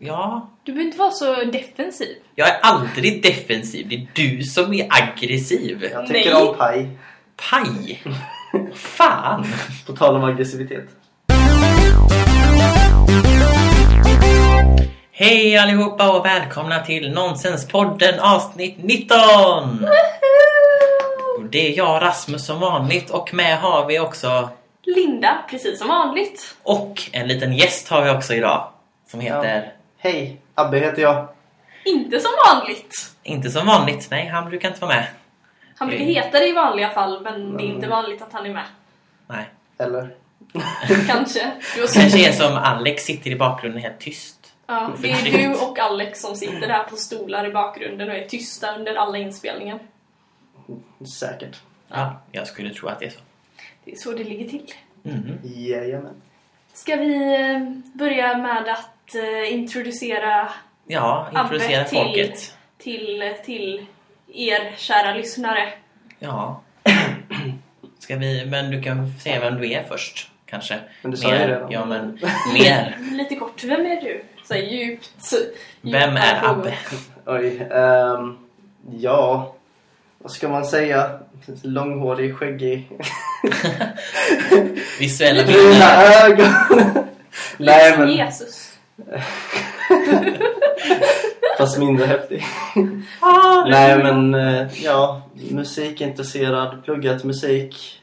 Ja, Du behöver inte vara så defensiv. jag är aldrig defensiv. Det är du som är aggressiv. Jag tycker Nej. om paj. Paj! Fan! På tal om aggressivitet. Hej allihopa och välkomna till Nonsenspodden avsnitt 19! Och Det är jag Rasmus som vanligt och med har vi också Linda, precis som vanligt. och en liten gäst har vi också idag som heter Hej, Abbe heter jag. Inte som vanligt. inte som vanligt, nej han brukar inte vara med. Han brukar Mm. heta det i vanliga fall, men det är Mm. inte vanligt att han är med. Nej. Eller? Kanske. Kanske är som Alex sitter i bakgrunden helt tyst. Ja, det är du och Alex som sitter där på stolar i bakgrunden och är tysta under alla inspelningar. Säkert. Ja, jag skulle tro att det är så. Det är så det ligger till. Mhm. Jajamän. Ska vi eh, börja med att eh, introducera Ja, introducera Abbe till- folket. till, till er kära lyssnare? Ja. Ska vi, men du kan säga vem du är först, kanske. Men du sa mer, ju redan. Ja, men mer. Lite kort, vem är du? Så här djupt. Vem är frågor. Abbe? Oj. ehm, ja, vad ska man säga? Långhårig, skäggig. Visuella Bruna bilder. ögon. Lite Nej men, Jesus. fast mindre häftig. Ah, Nej men, eh, ja. Musikintresserad, pluggat musik.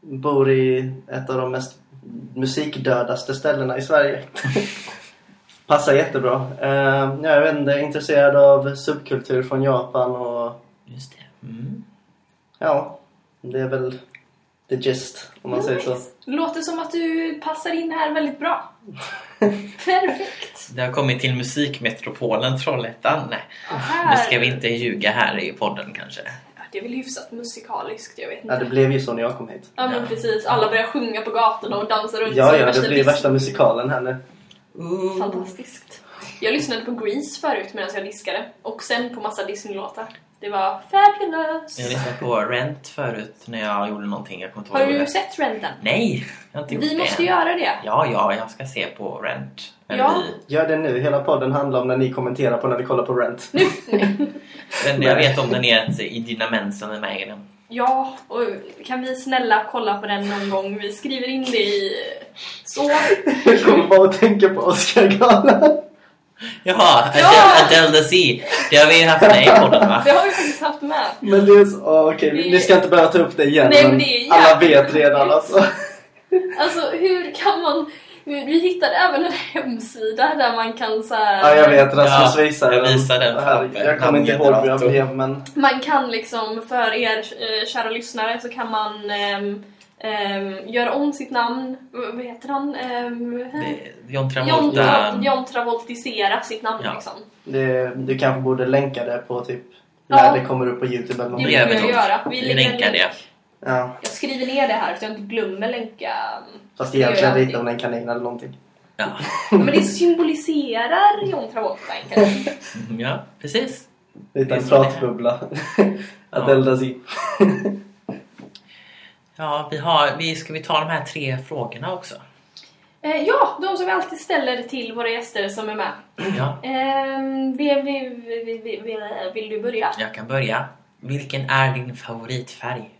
Bor i ett av de mest musikdödaste ställena i Sverige. Passar jättebra. Eh, jag vet inte, intresserad av subkultur från Japan och Just det. Mm. ja, det är väl the gist om man säger så. Låter som att du passar in här väldigt bra. Perfekt. Det har kommit till musikmetropolen Trollhättan. Nej, Ja, nu ska vi inte ljuga här i podden kanske. Ja, Det är väl hyfsat musikaliskt, jag vet Ja, inte. det blev ju så när jag kom hit. Ja men Ja. precis, alla börjar sjunga på gatorna och dansa runt Ja, ja, det blir Disney. värsta musikalen här nu. Ooh. Fantastiskt. Jag lyssnade på Grease förut medan jag diskade. Och sen på massa Disney-låtar. Det var fabulous. Jag lyssnade på Rent förut när jag gjorde någonting. Jag kommer inte Har du det. sett Renten? Nej, jag har inte gjort Vi det. måste göra det. Ja, ja, jag ska se på Rent. Ja. vi. Gör det nu. Hela podden handlar om när ni kommenterar på när vi kollar på Rent. Nu! Den jag vet om den är att Idina Menson är med i den. Ja, och kan vi snälla kolla på den någon gång? Vi skriver in det i... Så. Jag kommer bara att tänka på Oscar-galan. Jaha, Ja! Adele the Sea. Det har vi haft med i podden va? Det har vi faktiskt haft med. Men det är så... åh, okej, Det- ni ska inte behöva ta upp det igen. Nej, men det är alla vet redan alltså. Alltså hur kan man... Vi hittade även en hemsida där man kan så här, Ja, jag vet. Rasmus Ja, visar jag visar den framför Jag kommer inte ihåg hur jag blev, men... Man kan liksom, för er eh, kära lyssnare, så kan man ehm, ehm, göra om sitt namn. Vad heter han? Um, Det- John John, Travolta. Tra- John Travoltisera sitt namn Ja. liksom. Det, du kanske borde länka det på typ... Ja. När det kommer upp på Youtube eller Det någonting. gör kommer vi nog. göra. Vi Vi länkar länk. det. Ja. Jag skriver ner det här så jag inte glömmer länka. Fast Det gör egentligen alltid. hon en kanin eller någonting. Ja, Men det symboliserar John Travolta en kanin. ja precis. Lite Det en så det är. pratbubbla. Adele Dazeem. Ja, vi har, vi, ska vi ta de här tre frågorna också? Eh, ja, de som vi alltid ställer till våra gäster som är med. Ja, vill, vill, vill, vill, vill, vill du börja? jag kan börja. Vilken är din favoritfärg?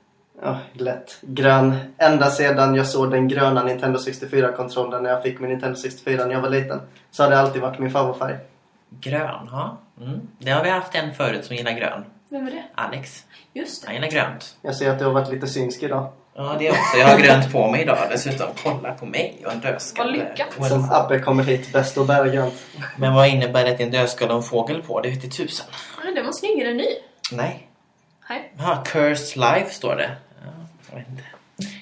Ja, lätt. Grön. Ända sedan jag såg den gröna Nintendo 64-kontrollen när jag fick min Nintendo 64 när jag var liten. Så har det alltid varit min favoritfärg. Grön, ja. Mm. Det har vi haft en förut som gillar grön. Vem är det? Alex. Just det. Han gillar grönt. Jag ser att du har varit lite synsk idag. Ja, det också. Jag har grönt på mig idag dessutom. Kolla på mig och en dödskalle. Vad lyckat. Och en Som fågel. Abbe kommer hit, bäst att bära grönt. Men vad innebär det att det är en dödskalle och en fågel på? Det vete tusan. Ja, Den var snyggare än ny. Nej. Nej. Ja, Cursed Life står det. Ja, jag vet inte.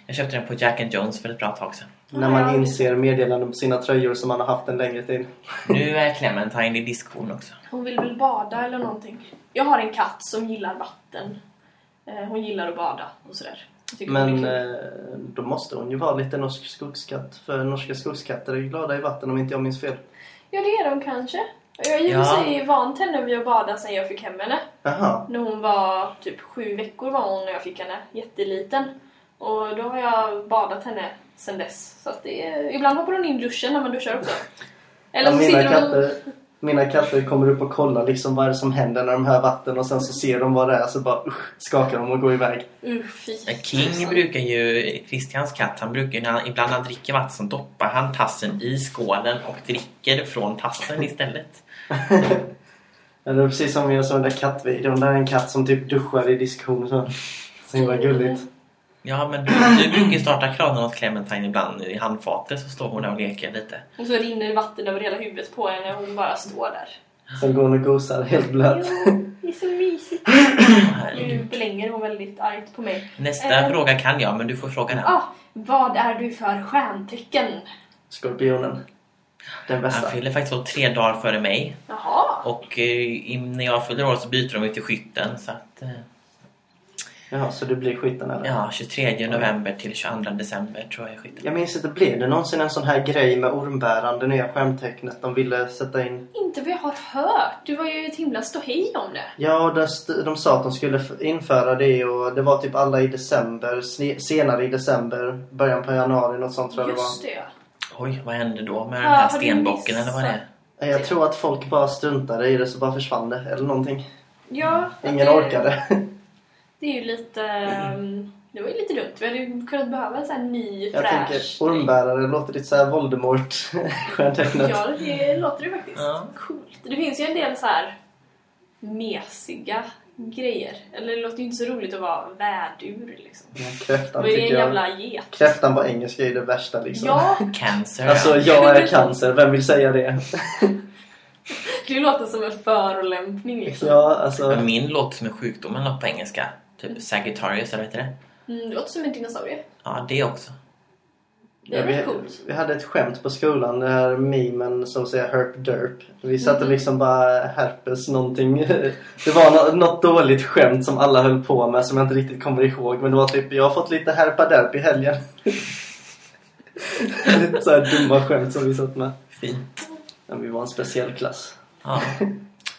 Jag köpte den på Jack and Jones för ett bra tag sedan. När man inser meddelanden på sina tröjor som man har haft en längre tid. Nu är Clementine i diskhon också. Hon vill väl bada eller någonting. Jag har en katt som gillar vatten. Eh, Hon gillar att bada och sådär. Hon Men är eh, då måste hon ju vara lite norsk skogskatt. För norska skogskatter är ju glada i vatten om inte jag minns fel. Ja, det är de kanske. Jag i och Ja. sig vant henne vid att bada sen jag fick hem henne. Jaha. När hon var typ sju veckor var hon när jag fick henne. Jätteliten. Och då har jag badat henne sen dess. Så att det är, ibland hoppar hon in i duschen när man duschar också. Eller Ja, så mina, sitter de... katter, mina katter kommer upp och kollar liksom vad är det som händer när de hör vatten och sen så ser de vad det är så bara usch, skakar de och går iväg. Uh, King brukar ju, Christians katt, han brukar ju när han, ibland när han dricker vatten så doppar han tassen i skålen och dricker från tassen istället. Eller precis som jag såg den där kattvideon. Där är en katt som typ duschar i diskussion. Så, så himla gulligt. Ja, men du, du brukar ju starta kranen åt Clementine ibland i handfatet så står hon där och leker lite. Och så rinner vatten över hela huvudet på henne och hon bara står där. Sen går hon och gosar helt blöt. Jo, det är så mysigt. Nu blänger hon väldigt argt på mig. Nästa Eh. fråga kan jag, men du får fråga den. Ah, vad är du för stjärntecken? Skorpionen. Den Han bästa. fyller faktiskt år tre dagar före mig. Jaha. Och eh, när jag fyller år så byter de ut till skytten. Så att, eh, Jaha, så du blir skytten eller? ja, 23 november till 22 december tror jag är skytten. Jag minns inte, blev det någonsin en sån här grej med ormbärande nya skämtecknet de ville sätta in? Inte vad jag har hört. Det var ju ett himla ståhej om det. Ja, de, de sa att de skulle införa det och det var typ alla i december, senare i december, början på januari, något sånt tror jag det var. Just det. Oj, vad hände då med den Ja, här har du stenbocken eller vad det är? Jag tror att folk bara struntade i det så bara försvann det eller någonting. Ja. Ingen det, orkade. Det är ju lite... ehm, Det var ju lite dumt. Vi hade ju kunnat behöva en sån här ny Jag fräsch... tänker ormbärare låter lite såhär Voldemort stjärntecknet. Ja, det låter det faktiskt. Ja. Coolt. Det finns ju en del så här mesiga grejer. Eller det låter ju inte så roligt att vara värdur liksom. Ja, Kräftan en tycker jag. jävla get. Kräftan på engelska är ju det värsta liksom. Ja, Cancer. Alltså ja. jag är cancer, vem vill säga det? det låter som en förolämpning liksom. Ja, alltså. Men Min låter som en sjukdom eller något på engelska. Typ Sagittarius, eller vet du det? Mm, det låter som en dinosaurie. Ja, det också. Det är Ja, vi, coolt. vi hade ett skämt på skolan, det här memen som säger herp derp. Vi satte Mhm. liksom bara herpes någonting. Det var nå- något dåligt skämt som alla höll på med som jag inte riktigt kommer ihåg. Men det var typ, jag har fått lite herpa derp i helgen. lite såhär dumma skämt som vi satt med. Fint. Men vi var en speciell klass. Ja.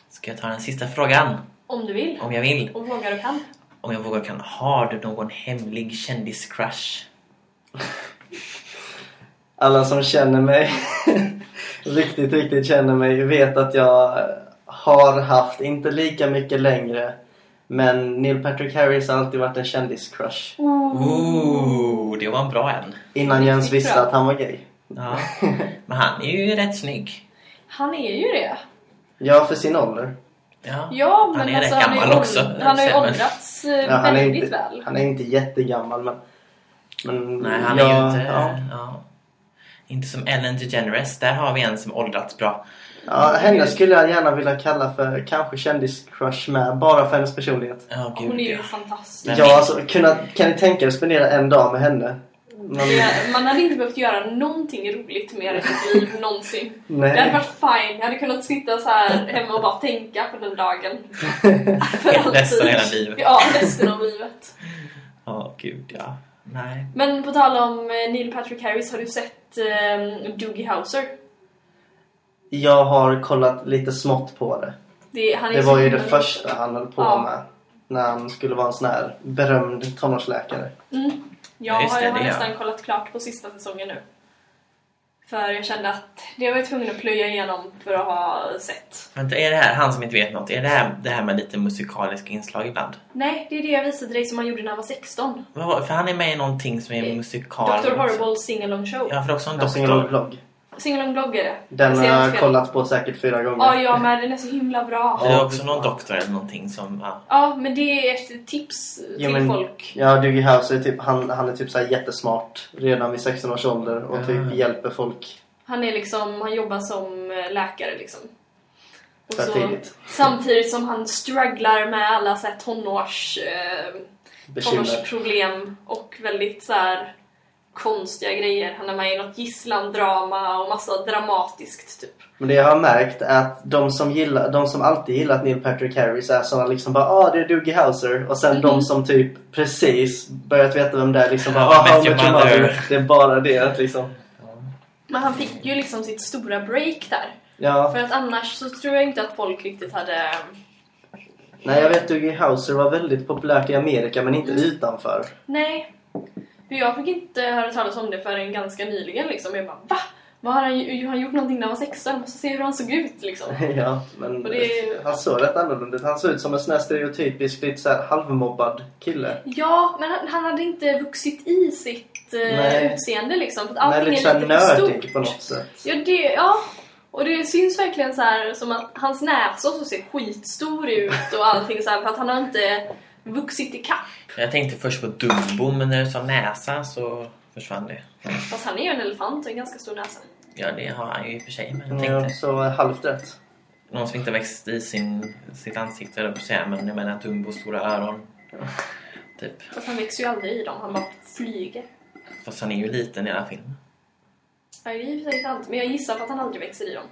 Ska jag ta den sista frågan? Om du vill. Om jag vill. Och vågar och kan. Om jag vågar kan. Har du någon hemlig kändiscrush? Alla som känner mig, riktigt, riktigt känner mig, vet att jag har haft, inte lika mycket längre, men Neil Patrick Harris har alltid varit en kändiscrush. Ooh, det var en bra en. Innan Jens Riktigt visste att han var gay. Ja. Men han är ju rätt snygg. Han är ju det. Ja, för sin ålder. Ja. Ja, men Han är alltså rätt han, gammal åld- också, han har ju men- åldrats eh, Ja, han, är väldigt inte, väl. han är inte jättegammal, men... men Nej, han ja, är ju inte... Ja. Ja. Inte som Ellen DeGeneres. Där har vi en som åldrats bra. Ja, henne skulle jag gärna vilja kalla för kanske kändiscrush med, bara för hennes personlighet. Ja, gud Hon är ju ja. fantastisk. Men- Ja, alltså, kunna, kan ni tänka er att spendera en dag med henne? Man, Det- Man hade inte behövt göra någonting roligt mer i sitt liv någonsin. Det hade nej. varit fine. Jag hade kunnat sitta så här hemma och bara tänka på den dagen. För Resten av hela livet. Ja, resten av livet. Ja, gud ja. Nej. Men på tal om eh, Neil Patrick Harris, har du sett um, Doogie Howser? Jag har kollat lite smått på det. Det, han är Det var ju det första han höll på Ja. med. När han skulle vara en sån här berömd tonårsläkare. Mm. Jag har, det, jag har det, ja. nästan kollat klart på sista säsongen nu. För jag kände att det var jag tvungen att plöja igenom för att ha sett. Vänta, är det här, han som inte vet något, är det här, det här med lite musikaliska inslag ibland? Nej, det är det jag visade dig som han gjorde när han var 16. Vad var- För han är med i någonting som är Eh, musikal... Dr. Horrible Sing-Along Show. Ja, för också en Jag doktor. blogg. Sing-Along blogg är det. Den har jag kollat på säkert fyra gånger. Ja, jag med. Den är så himla bra. Det är också någon doktor eller någonting som... Ja. Ja, men det är ett tips Ja, till men- folk. Ja, Doogie House är typ, han, han är typ så här jättesmart redan vid 16 års ålder och typ Ah. hjälper folk Han är liksom, han jobbar som eh, läkare liksom. Och så, tidigt. samtidigt som han strugglar med alla så här tonårs, eh, tonårsproblem och väldigt så här konstiga grejer. Han är med i något gisslandrama och massa dramatiskt typ. Men det jag har märkt är att de som, gillar, de som alltid gillat Neil Patrick Harris är såna liksom bara ah det är Doogie Howser och sen Mhm. de som typ precis börjat veta vem det är liksom bara ah, How Met Your Mother." Det är bara det att liksom Men han fick ju liksom sitt stora break där. Ja, För att annars så tror jag inte att folk riktigt hade... nej jag vet Doogie Howser var väldigt populärt i Amerika men inte Mm. utanför. Nej. För jag fick inte höra talas om det förrän ganska nyligen liksom. Jag bara va? Vad har han, har han gjort någonting när han var 16? Jag måste se hur han såg ut liksom. ja, men det han såg rätt annorlunda ut. Han såg ut som en sån här stereotypisk, lite så halvmobbad kille. Ja, men han, han hade inte vuxit i sitt eh, Nej. utseende liksom. För att allting lite är lite för stort. på något sätt. Ja, det, ja. Och det syns verkligen så här som att hans näsa så ser skitstor ut och allting så här för att han har inte vuxit i kapp. Jag tänkte först på Dumbo men när du sa näsa så försvann det. Fast han är ju en elefant och en ganska stor näsa. Ja, det har han ju i och för sig. Men jag Ja, tänkte så halvt rätt. någon som inte växt i sin, sitt ansikte, eller på att säga, men jag menar Dumbos stora öron. Typ. Fast han växer ju aldrig i dem, han bara flyger. Fast han är ju liten i hela filmen. I och sant, men jag gissar på att han aldrig växer i dem.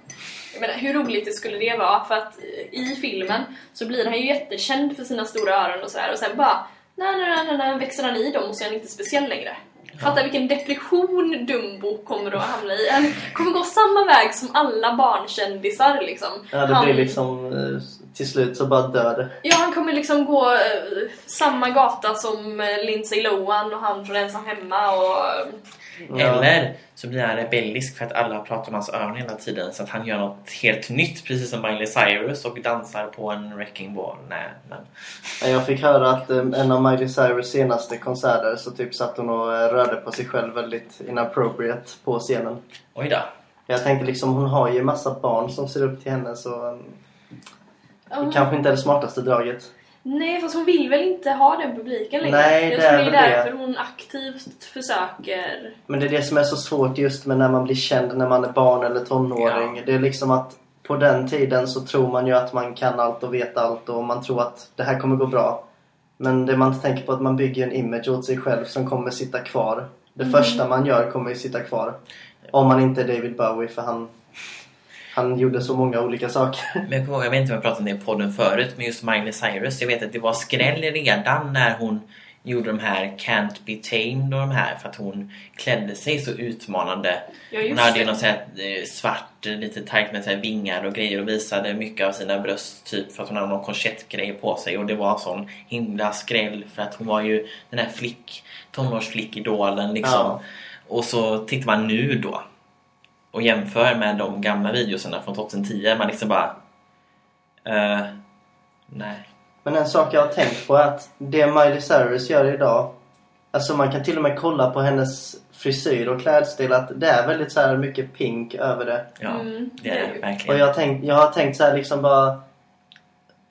Jag menar, hur roligt det skulle det vara? För att i filmen så blir han ju jättekänd för sina stora öron och sådär och sen bara nej, nej, nej, nej, växer han i dem och så är han inte speciell längre. Fatta vilken depression Dumbo kommer att hamna i. Han kommer gå samma väg som alla barnkändisar liksom. Ja, det blir liksom... eh, Till slut så bara dör. Ja, han kommer liksom gå eh, samma gata som eh, Lindsay Lohan och han från Ensam Hemma och... Ja. Eller så blir han rebellisk för att alla pratar om hans öron hela tiden så att han gör något helt nytt precis som Miley Cyrus och dansar på en wrecking ball. Nej, men Ja, Jag fick höra att eh, en av Miley Cyrus senaste konserter så typ satt hon och eh, rörde på sig själv väldigt inappropriate på scenen. oj då. Jag tänkte liksom, hon har ju massa barn som ser upp till henne så eh, det kanske inte är det smartaste draget. Nej, fast hon vill väl inte ha den publiken längre? Nej, jag det tror är det är väl det. därför hon aktivt försöker... Men det är det som är så svårt just med när man blir känd när man är barn eller tonåring. Ja. Det är liksom att på den tiden så tror man ju att man kan allt och vet allt och man tror att det här kommer gå bra. Men det man inte tänker på är att man bygger en image åt sig själv som kommer sitta kvar. Det Mm. första man gör kommer ju sitta kvar. Om man inte är David Bowie för han, han gjorde så många olika saker. Men jag kommer ihåg, jag vet inte om jag pratade om det i podden förut, men just Miley Cyrus. Jag vet att det var skräll redan när hon gjorde de här Can't Be Tamed och de här för att hon klädde sig så utmanande. Ja, Hon hade ju det. någon sån här eh, svart, eh, lite tajt med så här vingar och grejer och visade mycket av sina bröst typ för att hon hade någon korsettgrej på sig och det var sån himla skräll för att hon var ju den här flick, tonårsflickidolen liksom. Ja. Och så tittar man nu då och jämför med de gamla videorna från 2010. Man liksom bara... eh, nej. Men en sak jag har tänkt på är att det Miley Cyrus gör idag Alltså man kan till och med kolla på hennes frisyr och klädstil att det är väldigt så här mycket pink över det. Ja, Mm, det är det ju. Och verkligen. jag, har tänkt, jag har tänkt så här liksom bara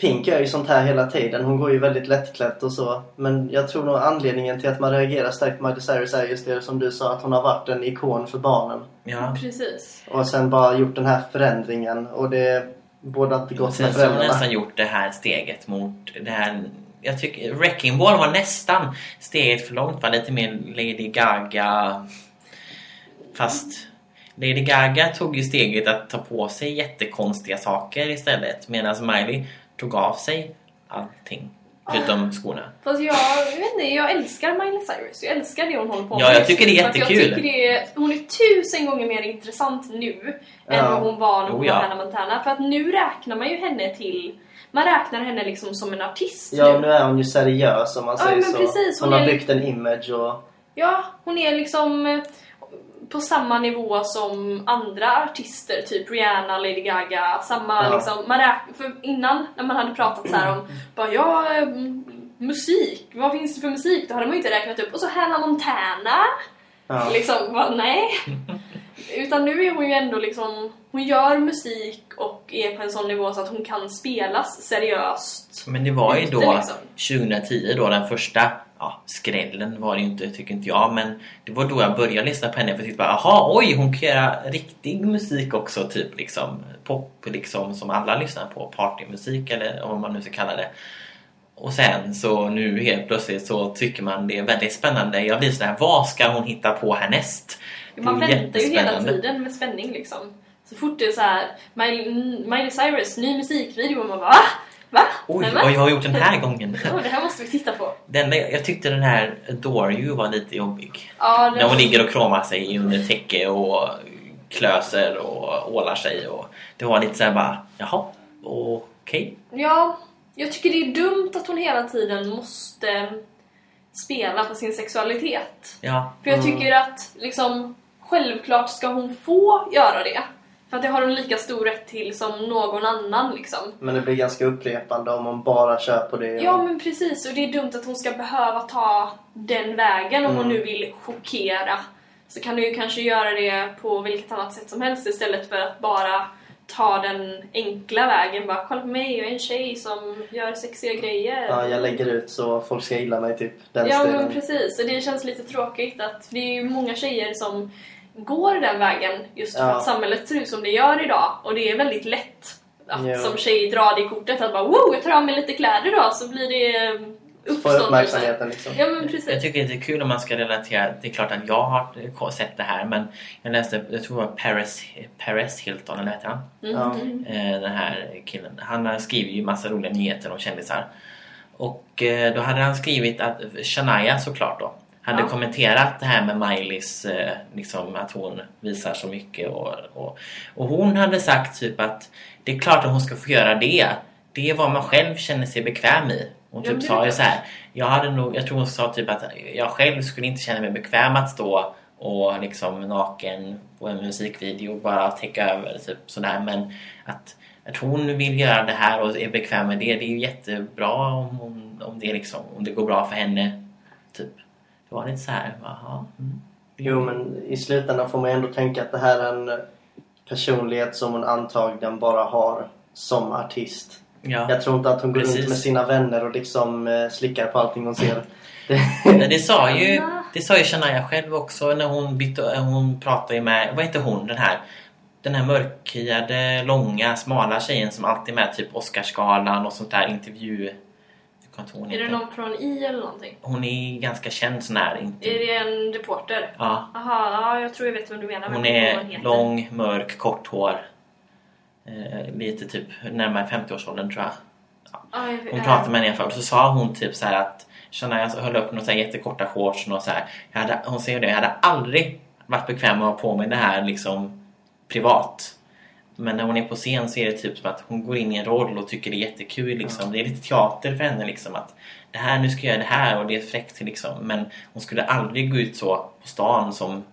Pink gör ju sånt här hela tiden. Hon går ju väldigt lättklätt och så. Men jag tror nog anledningen till att man reagerar starkt på Miley Cyrus är just det som du sa att hon har varit en ikon för barnen. Ja. Precis. Och sen bara gjort den här förändringen och det borde inte gått Sen med så har hon föräldrarna. nästan gjort det här steget mot det här... Jag tycker Wrecking Ball var nästan steget för långt. Var lite mer Lady Gaga... Fast Lady Gaga tog ju steget att ta på sig jättekonstiga saker istället. Medan Miley tog av sig allting. Förutom skorna. Fast jag, jag vet inte, jag älskar Miley Cyrus. Jag älskar det hon håller på Ja, med. jag tycker det är jättekul. Jag tycker det är, hon är tusen gånger mer intressant nu än Ja. vad hon var när hon Oh, ja. var Hannah Montana. För att nu räknar man ju henne till... Man räknar henne liksom som en artist Ja, nu. nu är hon ju seriös om man Ja, säger men så. precis. Hon, Hon har är- byggt en image och... Ja, hon är liksom på samma nivå som andra artister, typ Rihanna, Lady Gaga. Samma Ja. liksom, man räk- för innan när man hade pratat så här om bara, ja, eh, musik, vad finns det för musik? Då hade man ju inte räknat upp. Och så Hannah Montana. Ja. Liksom, bara, nej. Utan nu är hon ju ändå liksom, hon gör musik och är på en sån nivå så att hon kan spelas seriöst. Men det var ju då liksom. 2010 då den första ja, skrällen var det ju inte tycker inte jag men det var då jag började lyssna på henne för jag tyckte bara aha oj hon kan göra riktig musik också typ liksom pop liksom som alla lyssnar på partymusik eller vad man nu ska kalla det. Och sen så nu helt plötsligt så tycker man det är väldigt spännande. Jag blir sådär, vad ska hon hitta på härnäst? Man väntar ju hela tiden med spänning liksom. Så fort det är så här, Miley, Miley Cyrus, ny musikvideo, och man bara va? Va? Oj, va? vad jag har gjort den här gången. Ja, det här måste vi titta på. Den, jag tyckte den här Adore You var lite jobbig. Ja, När hon ligger och kramar sig under täcke och klöser och ålar sig. Och det var lite såhär bara, jaha, okej. ja, jag tycker det är dumt att hon hela tiden måste spela på sin sexualitet. Ja, För jag Mm. tycker att liksom självklart ska hon få göra det. För att det har hon lika stor rätt till som någon annan liksom. Men det blir ganska upprepande om man bara kör på det. Ja men precis, och det är dumt att hon ska behöva ta den vägen om hon nu vill chockera. Så kan du ju kanske göra det på vilket annat sätt som helst istället för att bara ta den enkla vägen. Bara kolla på mig, jag är en tjej som gör sexiga grejer. Ja, jag lägger ut så folk ska gilla mig typ. Den Ja stilen. men precis, och det känns lite tråkigt att det är ju många tjejer som går den vägen just för Ja. att samhället ser ut som det gör idag och det är väldigt lätt att Ja. som tjej dra det kortet att bara wow, jag tar av mig lite kläder då så blir det Få uppståndelse. uppmärksamheten liksom. Ja men Jag precis. tycker det är kul om man ska relatera. Det är klart att jag har sett det här men jag läste, jag tror det var Paris, Paris Hilton, eller heter han? Mm. Eh, den här killen. Han har skrivit ju massa roliga nyheter om kändisar. Och eh, då hade han skrivit att Shania såklart då hade Ja. kommenterat det här med Miley's eh, liksom att hon visar så mycket och, och, och hon hade sagt typ att det är klart att hon ska få göra det. Det är vad man själv känner sig bekväm i. Hon typ sa ju så här. Jag hade nog, jag tror hon sa typ att jag själv skulle inte känna mig bekväm att stå och liksom naken på en musikvideo och bara täcka över typ sådär men att, att hon vill göra det här och är bekväm med det det är ju jättebra om, hon, om, det, liksom, om det går bra för henne typ. Det var lite så här, jaha. Mm. Jo, men i slutändan får man ändå tänka att det här är en personlighet som hon antagligen bara har som artist. Ja. Jag tror inte att hon går Precis. runt med sina vänner och liksom eh, slickar på allting hon ser. Men det sa ju, det sa ju Shania själv också när hon, bytte, hon pratade med, vad heter hon den här? Den här mörkhyade, långa, smala tjejen som alltid är med typ Oscarsgalan och sånt där intervju... Är det någon från I eller någonting? Hon är ganska känd sån här. Är Intervju. det en reporter? Ja, Jaha, ja, jag tror jag vet vem du menar. men hon inte vad är heter. lång, mörk, kort hår. Eh, lite typ närmare 50-årsåldern tror jag. Ja, jag- Hon ja. pratade med henne i alla fall så sa hon typ så här att Shania höll upp några jättekorta shorts och så här. Jag hade, hon säger det, jag hade aldrig varit bekväm med att ha på mig det här liksom privat. Men när hon är på scen så är det typ som att hon går in i en roll och tycker det är jättekul liksom. Det är lite teater för henne liksom att det här, nu ska jag göra det här och det är fräckt liksom. Men hon skulle aldrig gå ut så på stan som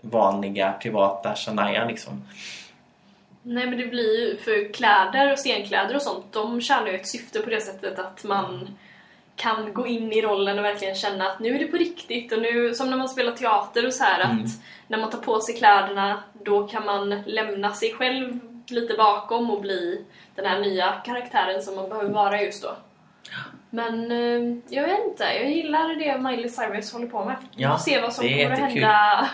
vanliga privata Shania liksom. Nej men det blir ju för kläder och scenkläder och sånt, de tjänar ju ett syfte på det sättet att man kan gå in i rollen och verkligen känna att nu är det på riktigt och nu, som när man spelar teater och så här Mm. att när man tar på sig kläderna då kan man lämna sig själv lite bakom och bli den här nya karaktären som man behöver vara just då. Men eh, jag vet inte, jag gillar det Miley Cyrus håller på med. Ja, får se vad som kommer att hända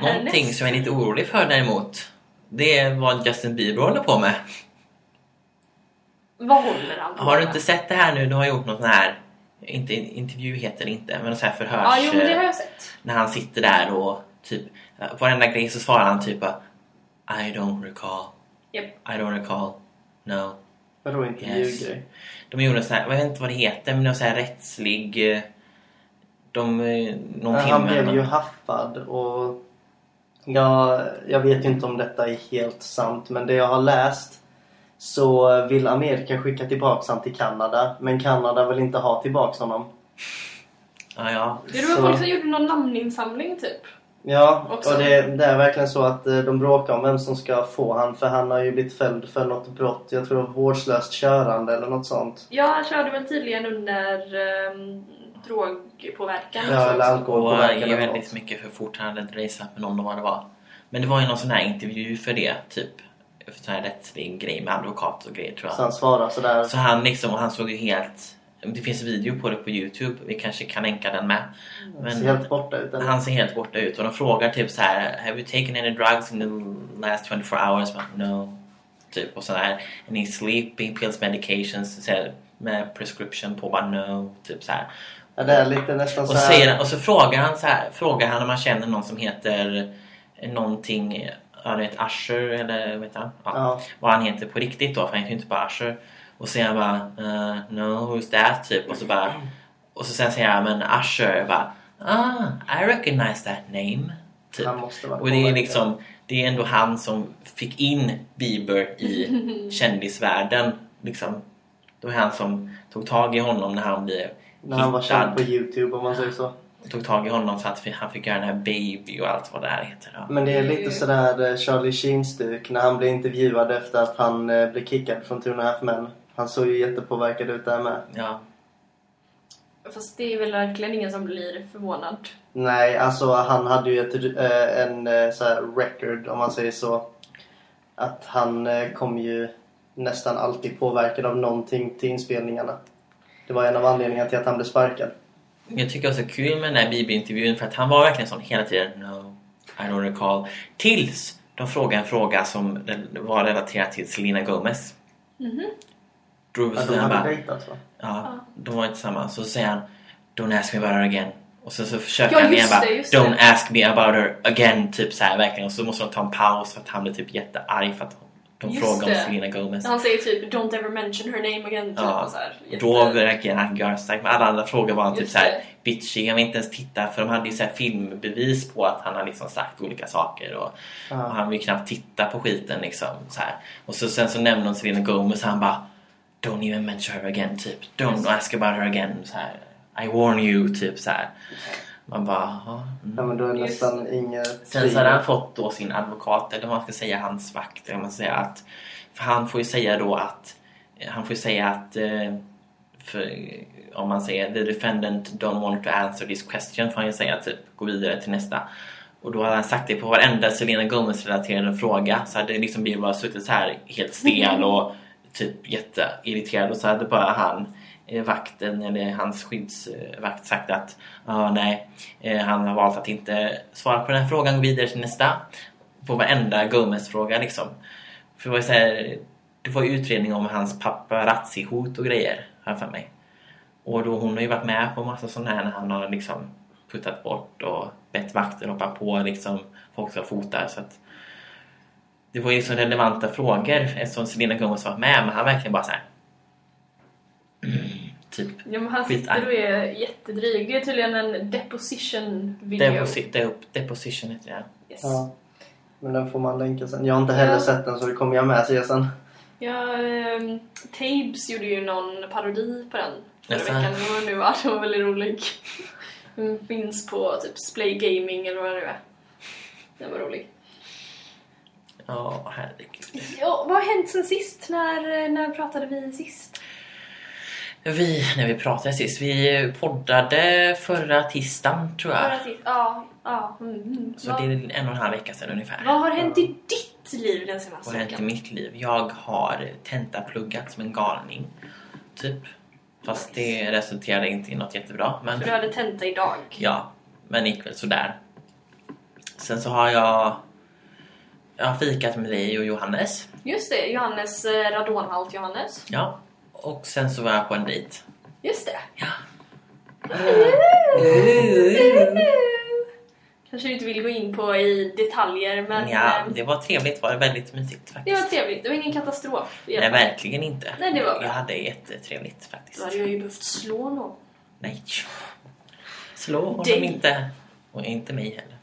Någonting härnäst. som jag är lite orolig för däremot. Det är vad Justin Bieber håller på med. Vad håller han på Har du med? inte sett det här nu? Du har gjort något sån här inte intervju heter det inte, men så här förhörs... Ja, jo men det har eh, jag sett. När han sitter där och typ eh, på varenda grej så svarar han typ I don't recall. Japp. I don't recall. No. Vadå Yes. intervjugrej? De gjorde så här, jag vet inte vad det heter, men det var så här rättslig... eh, De... eh, Någon Ja, han blev ju haffad och jag, jag vet ju inte om detta är helt sant men det jag har läst så vill Amerika skicka tillbaka honom till Kanada men Kanada vill inte ha tillbaka honom. Ja, ja. Det var Så- folk som gjorde någon namninsamling typ. Ja, Också. och det, det är verkligen så att eh, de bråkar om vem som ska få han för han har ju blivit fälld för något brott. Jag tror vårdslöst körande eller något sånt. Ja, han körde väl tydligen under um, drogpåverkan. Ja, eller Och alkoholpåverkan är eller väldigt något. mycket för fort. Han hade inte raceat med någon vad det var. Men det var ju någon sån här intervju för det, typ. För sån här rättslig grej med advokat och grejer tror Så jag. han svarar sådär. Så han liksom, han såg ju helt... Det finns video på det på Youtube. Vi kanske kan länka den med. ser Men helt borta ut. eller? han ser helt borta ut. Och de frågar typ så här: Have you taken any drugs in the last 24 hours? But, no. Typ och sådär. Any sleeping pills, medications? Så här, med prescription på bara no. Typ så här. Ja, det är lite nästan Och, så här. säger, och så frågar han så här, frågar han om man känner någon som heter någonting, du vet Usher eller vad heter han? Ja. Ja. Vad han heter på riktigt då, för han heter ju inte bara Usher. Och säger han bara, uh, no who's that? Typ. Och så bara, och så sen säger han, men Usher, jag bara, ah, I recognize that name. Typ. Han måste vara Och det är liksom, det är ändå han som fick in Bieber i kändisvärlden. Liksom. Det var han som tog tag i honom när han blev När han var känd på Youtube om man säger så. Och tog tag i honom så att han fick göra den här baby och allt vad det här heter. Ja. Men det är lite sådär eh, Charlie Sheen-stuk när han blev intervjuad efter att han eh, blev kickad från Two and a Half Men. Han såg ju jättepåverkad ut där med. ja. Fast det är väl verkligen ingen som blir förvånad. Nej, alltså han hade ju ett, eh, en så här record om man säger så. Att han kom ju nästan alltid påverkad av någonting till inspelningarna. Det var en av anledningarna till att han blev sparkad. Jag tycker också kul med den här BB-intervjun för att han var verkligen sån hela tiden No, I don't recall. Tills de frågade en fråga som var relaterad till Selena Gomez. Mhm. Då Att de säger han hade bara, dejtat va? ja, de var tillsammans. Så säger han Don't ask me about her again. Och sen så försöker Ja, han igen bara det, Don't det. ask me about her again. Typ så här verkligen. Och så måste de ta en paus för att han blir typ jättearg för att de Just frågar om det. Selena Gomez. Han säger typ “Don't ever mention her name again” typ, Ja, och så här. Och då reagerar han. Men alla andra frågor var han typ Just så här det. bitchy. Jag vill inte ens titta för de hade ju så här filmbevis på att han har liksom sagt olika saker. Och, och Ja. han vill knappt titta på skiten liksom. Så här. Och så, sen så nämner de Selena Gomez och han bara Don't even mention her again typ. Don't ask about her again. Så här. I warn you typ så här. Man bara "Jaha, mm. Ja men då är det Just nästan inget Sen så hade han fått då sin advokat, eller vad man ska säga, hans vakt. Eller man ska säga att, för han får ju säga då att, han får ju säga att, eh, för, om man säger the defendant don't want to answer this question, får han ju säga typ, gå vidare till nästa. Och då hade han sagt det på varenda Selena Gomez-relaterade fråga så hade liksom Bill bara suttit så här helt stel och typ jätteirriterad och så hade bara han Eh, vakten eller hans skyddsvakt sagt att ah, nej, eh, han har valt att inte svara på den här frågan, gå vidare till nästa. På varenda Gomez-fråga liksom. För det var ju så här, det var ju utredning om hans paparazzi-hot och grejer, har jag för mig. Och då hon har ju varit med på massa sådana här när han har liksom puttat bort och bett vakter hoppa på liksom folk som fotar så att det var ju så relevanta frågor eftersom Selena Gomez var med men han verkligen bara så här. Typ Ja, men han sitter och är jättedryg. Det är tydligen en deposition video. deposit, de- deposition heter det. Yes. Ja. Men den får man länka sen. Jag har inte heller Ja. sett den så det kommer jag med se sen. Ja, ehm, Tabes gjorde ju någon parodi på den förra Jaså? veckan. Var nu va? Den var väldigt rolig. Den finns på typ Splay Gaming eller vad det nu är. Den var rolig. Ja, herregud. Ja, vad har hänt sen sist? När, när pratade vi sist? Vi, när vi pratade sist, vi poddade förra tisdagen tror jag. Förra sist? Ja, ja. Mm, mm. Så vad, det är en och en halv vecka sedan ungefär. vad har hänt i ditt liv den senaste Vad har hänt i veckan? mitt liv? Jag har tentapluggat som en galning. Typ. Fast det resulterade inte i något jättebra. Men För du hade tenta idag. ja, men gick väl sådär. Sen så har jag, jag har fikat med dig och Johannes. Just det, Johannes eh, radonhalt Johannes. Ja. Och sen så var jag på en dejt. Just det. Ja. Kanske du inte vill gå in på i detaljer men Ja, det var trevligt. Det var väldigt mysigt det faktiskt. var trevligt. Det var ingen katastrof. Nej, verkligen inte. Nej, det var bra. Jag hade jättetrevligt Då faktiskt. hade jag ju behövt slå någon. Nej. Slå honom Dig. inte. Och inte mig heller.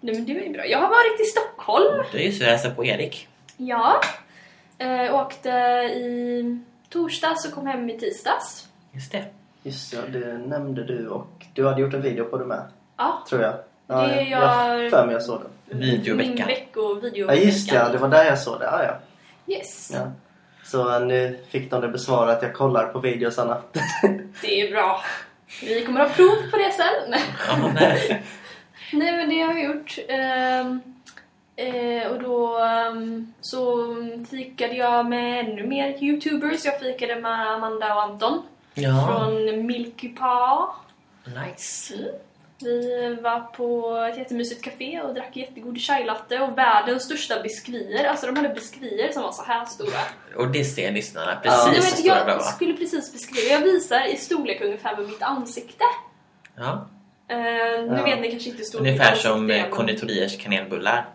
Nej men det var ju bra. Jag har varit i Stockholm. Du är ju så jag på Erik. Ja. Eh, åkte i torsdags och kom hem i tisdags. Just det. Just ja, det nämnde du och du hade gjort en video på det med. Ja. Tror jag. Ja, Det jag, jag- jag för mig jag såg den. Videovecka. Min vecko-video. Ja just det, ja, det var där jag såg det. Ja, ja. Yes. ja. Så eh, nu fick de det besvarat. Jag kollar på videosarna. Det är bra. Vi kommer ha prov på det sen. Ja, nej. Nej men det har jag gjort. Ehm, eh, och då ehm, så fikade jag med ännu mer youtubers. Jag fikade med Amanda och Anton Ja, från Milky Pa. nice. Vi var på ett jättemysigt café och drack jättegod chai latte och världens största biskvier. Alltså de hade biskvier som var så här stora. Och det ser lyssnarna Ja. precis hur men stora jag skulle precis beskriva. Jag visar i storlek ungefär med mitt ansikte. Ja. Eh, nu Ja. vet ni kanske inte hur stort Ungefär som konditoriers kanelbullar.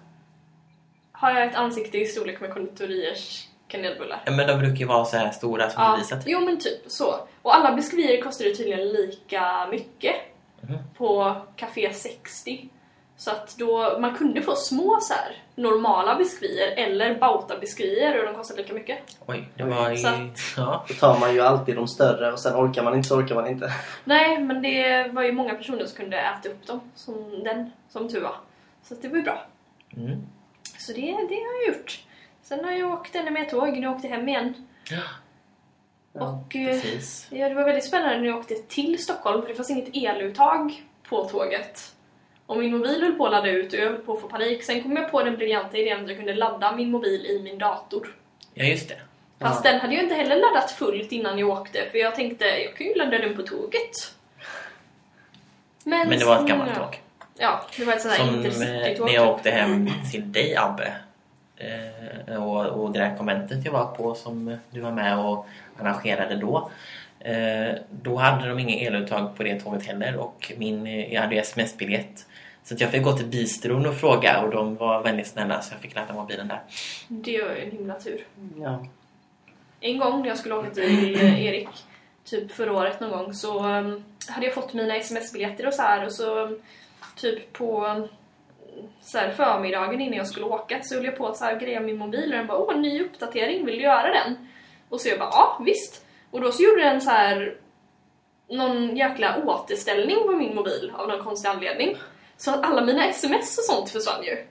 Har jag ett ansikte i storlek med konditoriers kanelbullar? Ja, men de brukar ju vara så här stora som Ja, du visat. jo men typ så. Och alla biskvier kostade tydligen lika mycket Mhm. på Café 60. Så att då, man kunde få små så här, normala biskvier eller bauta-biskvier och de kostade lika mycket. Oj, det var ju... Så att- Ja. Då tar man ju alltid de större och sen orkar man inte så orkar man inte. Nej, men det var ju många personer som kunde äta upp dem, som den, som tur var. Så att det var ju bra. Mm. Så det, det har jag gjort. Sen har jag åkt ännu mer tåg, nu åkte jag hem igen. Ja. Och eh, Precis. ja, det var väldigt spännande när jag åkte till Stockholm för det fanns inget eluttag på tåget. Och min mobil höll på att ladda ut och jag höll på att få panik. Sen kom jag på den briljanta idén att jag kunde ladda min mobil i min dator. Ja, just det. Fast Ja. den hade jag inte heller laddat fullt innan jag åkte för jag tänkte jag kan ju ladda den på tåget. Men det var ett gammalt ja. tåg. Ja, det var ett sånt här intercitytåg. när jag åkte hem till dig Abbe. Eh, och, och det där konventet jag var på som du var med och arrangerade då. Eh, då hade de inga eluttag på det tåget heller och min, jag hade ju sms-biljett. Så jag fick gå till bistron och fråga och de var väldigt snälla så jag fick ladda mobilen där. Det ju en himla tur. Ja. En gång när jag skulle åka till eh, Erik, typ förra året någon gång, så um, hade jag fått mina sms-biljetter och så här och så typ på mm, så här, förmiddagen innan jag skulle åka så höll jag på att så här, greja min mobil och den bara åh, ny uppdatering, vill du göra den? Och så jag bara ja, visst. Och då så gjorde den så här någon jäkla återställning på min mobil av någon konstig anledning. Så att alla mina sms och sånt försvann ju.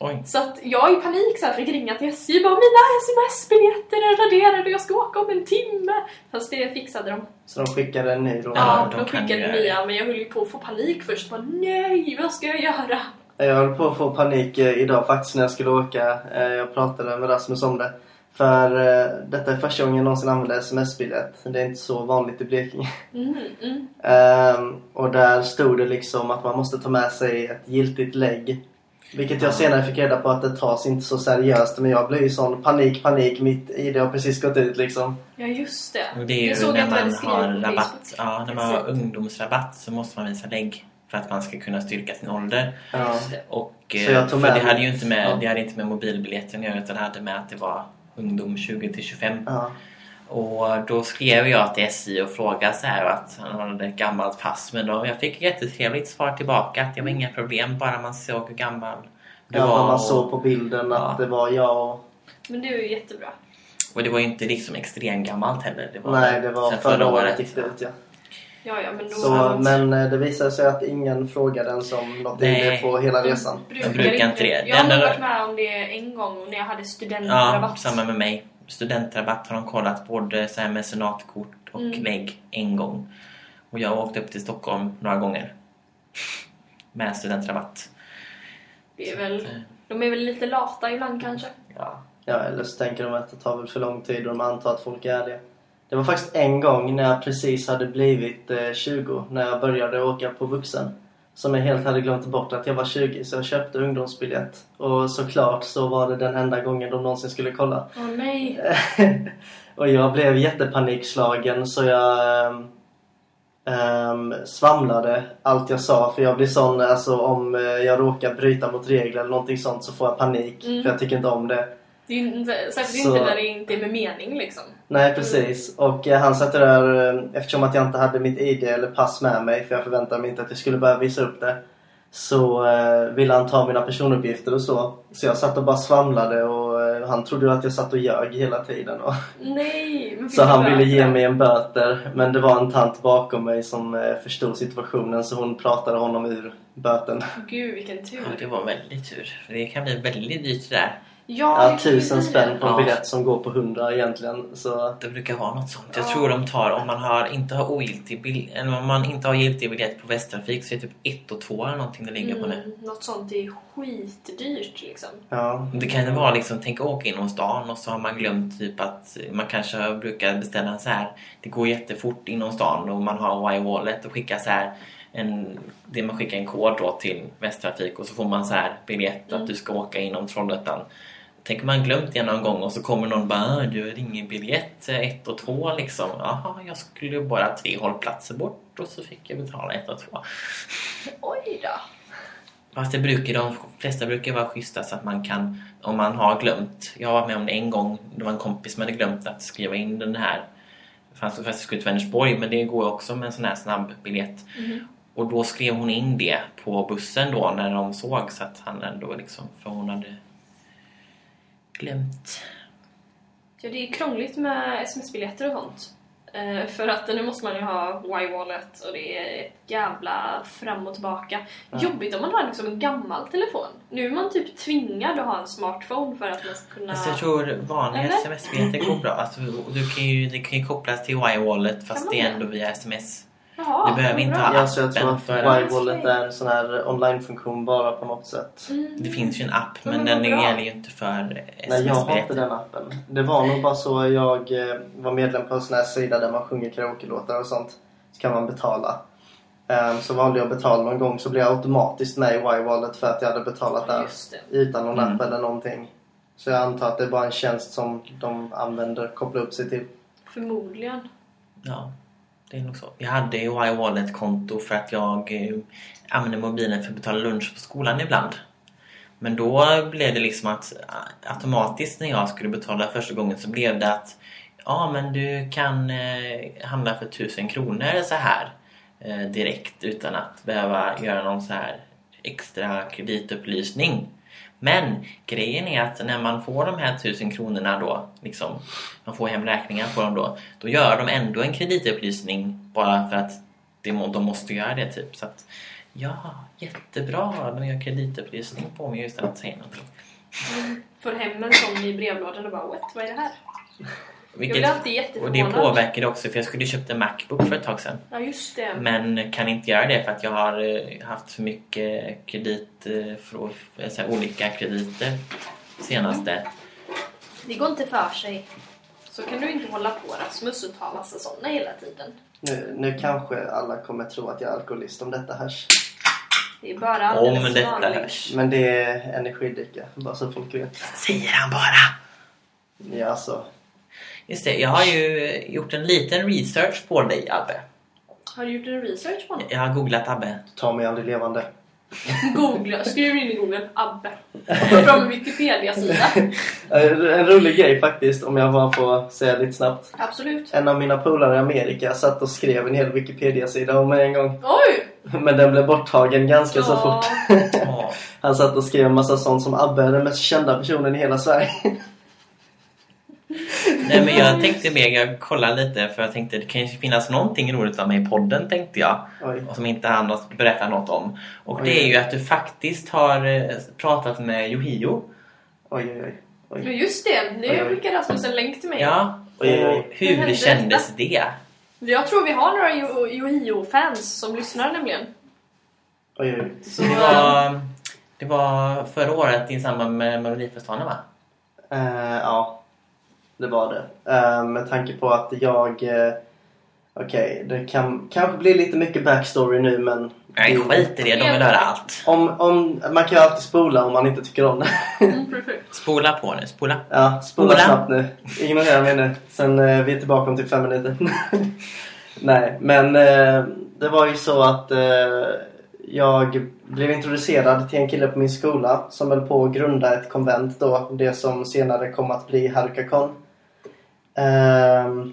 Oj, Så att jag i panik så här fick ringa till SJ och bara mina sms-biljetter är raderade och jag ska åka om en timme. Fast det fixade de. Så de skickade en ny då. Ja, de de skickade det. nya men jag höll ju på att få panik först. Bara, Nej, vad ska jag göra? Jag höll på att få panik eh, idag faktiskt när jag skulle åka. Eh, Jag pratade med Rasmus om det. För eh, detta är första gången jag någonsin använder sms-biljett. Det är inte så vanligt i Blekinge. Mm, mm. Ehm, och där stod det liksom att man måste ta med sig ett giltigt lägg. Vilket jag senare fick reda på att det tas inte så seriöst. Men jag blev ju sån panik, panik. Mitt ID har precis gått ut liksom. Ja, just det. och det är ju när man har rabatt. Ja, när man har ungdomsrabatt så måste man visa lägg för att man ska kunna styrka sin ålder. Ja. Det. Och, Så eh, jag tog för det hade ju inte med, Ja. det hade inte med mobilbiljetten att göra utan det hade med att det var ungdom 20 till 25. Ja. Och då skrev jag till SJ och frågade så här att han hade ett gammalt pass. Men då, jag fick ett jättetrevligt svar tillbaka att det var inga problem bara man såg hur gammal du Ja, var. man och- såg på bilden att Ja. det var jag och... Men det är ju jättebra. Och det var ju inte liksom extremt gammalt heller. Det var Nej, det var förra året gick det ut ja. Ja, ja, men. Så, men eh, det visade sig att ingen frågade ens om något Nej. ID på hela resan. Jag brukar inte det. Jag har varit med om det en gång när jag hade Ja, studentrabatt. samma med mig. Studentrabatt har de kollat både så här mecenatkort och Mm. lägg en gång. Och jag har åkt upp till Stockholm några gånger. Med studentrabatt. Det är väl... Så, eh, De är väl lite lata ibland kanske. Ja. Ja, eller så tänker de att det tar väl för lång tid och de antar att folk är det. Det var faktiskt en gång när jag precis hade blivit eh, 20, när jag började åka på vuxen. Som jag helt hade glömt bort att jag var 20, så jag köpte ungdomsbiljett. Och såklart så var det den enda gången de någonsin skulle kolla. Åh nej. och jag blev jättepanikslagen så jag ehm, svamlade allt jag sa. För jag blir sån, alltså om eh, jag råkar bryta mot regler eller någonting sånt så får jag panik. Mm. För jag tycker inte om det. Är särskilt Så- inte när det inte är med mening liksom. Nej precis. Och eh, han satt där eh, eftersom att jag inte hade mitt ID eller pass med mig för jag förväntade mig inte att jag skulle börja visa upp det. Så eh, ville han ta mina personuppgifter och så. Så jag satt och bara svamlade och eh, han trodde att jag satt och ljög hela tiden. Och Nej. så han ville ge mig en böter. Men det var en tant bakom mig som eh, förstod situationen så hon pratade honom ur böten. Gud vilken ja, tur. det var väldigt tur. För det kan bli väldigt dyrt det där. Ja, Ja, tusen spänn på en Ja. biljett som går på hundra egentligen. Så Det brukar vara något sånt. Jag Ja. tror de tar om man har, inte har ogiltig bil, eller om man inte har giltig biljett på Västtrafik så är det typ 1 och 2 eller någonting det ligger på nu. Mm, något sånt är skitdyrt liksom. ja. Det kan ju vara liksom, tänk åka inom stan och så har man glömt typ att man kanske brukar beställa så här. Det går jättefort inom stan och man har Y-wallet och skickar så här en, det man skickar en kod då till Västtrafik och så får man så här biljett Mm. att du ska åka inom Trollhättan. Tänk om man glömt det någon gång och så kommer någon bara "Ah, du har ingen biljett, eh, ett och två liksom. Jaha, jag skulle bara tre hållplatser bort och så fick jag betala ett och två. Oj då. Fast det brukar, de flesta brukar vara schyssta så att man kan, om man har glömt. Jag var med om det en gång, det var en kompis som hade glömt att skriva in den här. Fast fast jag skulle till Vänersborg, men det går också med en sån här snabb biljett. Mhm. Och då skrev hon in det på bussen då när de såg så att han ändå liksom, för hon hade glömt. Ja, det är krångligt med sms-biljetter och sånt. Eh, för att nu måste man ju ha Y-wallet och det är ett jävla fram och tillbaka. Ja. Jobbigt om man har liksom en gammal telefon. Nu är man typ tvingad att ha en smartphone för att man ska kunna... Fast jag tror vanliga sms-biljetter går bra. Alltså, du kan ju, det kan ju kopplas till Y-wallet fast det är ändå via sms. Jaha, Du behöver inte bra. ha Ja, så jag tror appen att för Y-wallet är en sån här online-funktion bara på något sätt. Mm. Det finns ju en app Ja, men den bra. gäller ju inte för Nej, jag har inte den appen. Det var nog bara så jag eh, var medlem på en sån här sida där man sjunger karaoke-låtar och sånt. Så kan man betala. Ehm, så valde jag att betala någon gång så blev jag automatiskt med i Y-wallet för att jag hade betalat Ja, där. Utan någon Mm. app eller någonting. Så jag antar att det är bara en tjänst som de använder, kopplar upp sig till. Förmodligen. Ja, det är nog så. Jag hade ju Y-wallet-konto för att jag eh, använde mobilen för att betala lunch på skolan ibland. Men då blev det liksom att eh, automatiskt när jag skulle betala första gången så blev det att ja men du kan eh, handla för tusen kronor så här eh, direkt utan att behöva göra någon så här extra kreditupplysning. Men grejen är att när man får de här tusen kronorna då, liksom, man får hem räkningar på dem då, då gör de ändå en kreditupplysning bara för att det, de måste göra det typ. Så att, ja, jättebra, de gör kreditupplysning på mig utan att säga någonting. Mm. Får hem en sån i brevlådan och bara what, vad är det här? Jag Vilket, blir alltid och det jätteförvånad. påverkade också för jag skulle köpt en Macbook för ett tag sedan. Ja, just det. Men kan inte göra det för att jag har eh, haft för mycket kredit, eh, för, för, så här, olika krediter senaste. Det går inte för sig. Så kan du inte hålla på Rasmus och ta massa såna hela tiden. Nu, nu kanske alla kommer tro att jag är alkoholist om detta hörs. Det är bara alldeles Om detta vanligt. hörs. Men det är energidricka, bara så folk vet. Säger han bara! Ja, alltså. Just det, jag har ju gjort en liten research på dig Abbe. Har du gjort en research på något? Jag har googlat Abbe. Ta mig aldrig levande. Googla, skriv in i Google Abbe. Fram en Wikipedia-sida. Eh, En rolig grej faktiskt, om jag bara får säga lite snabbt. Absolut. En av mina polare i Amerika satt och skrev en hel Wikipedia-sida om mig en gång. Oj! Men den blev borttagen ganska så Ja. fort. Åh, Han satt och skrev en massa sånt som Abbe är den mest kända personen i hela Sverige. Nej men jag tänkte mer, jag kollade lite för jag tänkte det kanske finnas någonting roligt om mig i podden tänkte jag. Oj. Och som inte han har berättat något om. Och Oj. det är ju att du faktiskt har eh, pratat med Yohio. Oj, oj, oj. Men oj. just det, nu oj. skickar Rasmus en länk till mig. Ja, och Oj, oj. Hur hur hände kändes det? Jag tror vi har några Yohio-fans som lyssnar nämligen. oj, oj. Så, Det var, det var förra året i samband med Melodifestivalen va? Eh, ja, det var det. Eh, med tanke på att jag... eh, Okej, det kan kanske bli lite mycket backstory nu men... Nej skit i det, de vill höra allt. Om, om, man kan ju alltid spola om man inte tycker om det. Mm. Spola på nu, spola. ja, spola Spola. snabbt nu. Ignorera mig nu. Sen eh, vi är tillbaka om typ fem minuter. Nej, men eh, det var ju så att eh, jag blev introducerad till en kille på min skola som höll på att grunda ett konvent då. Det som senare kom att bli Harukakon. Ehm,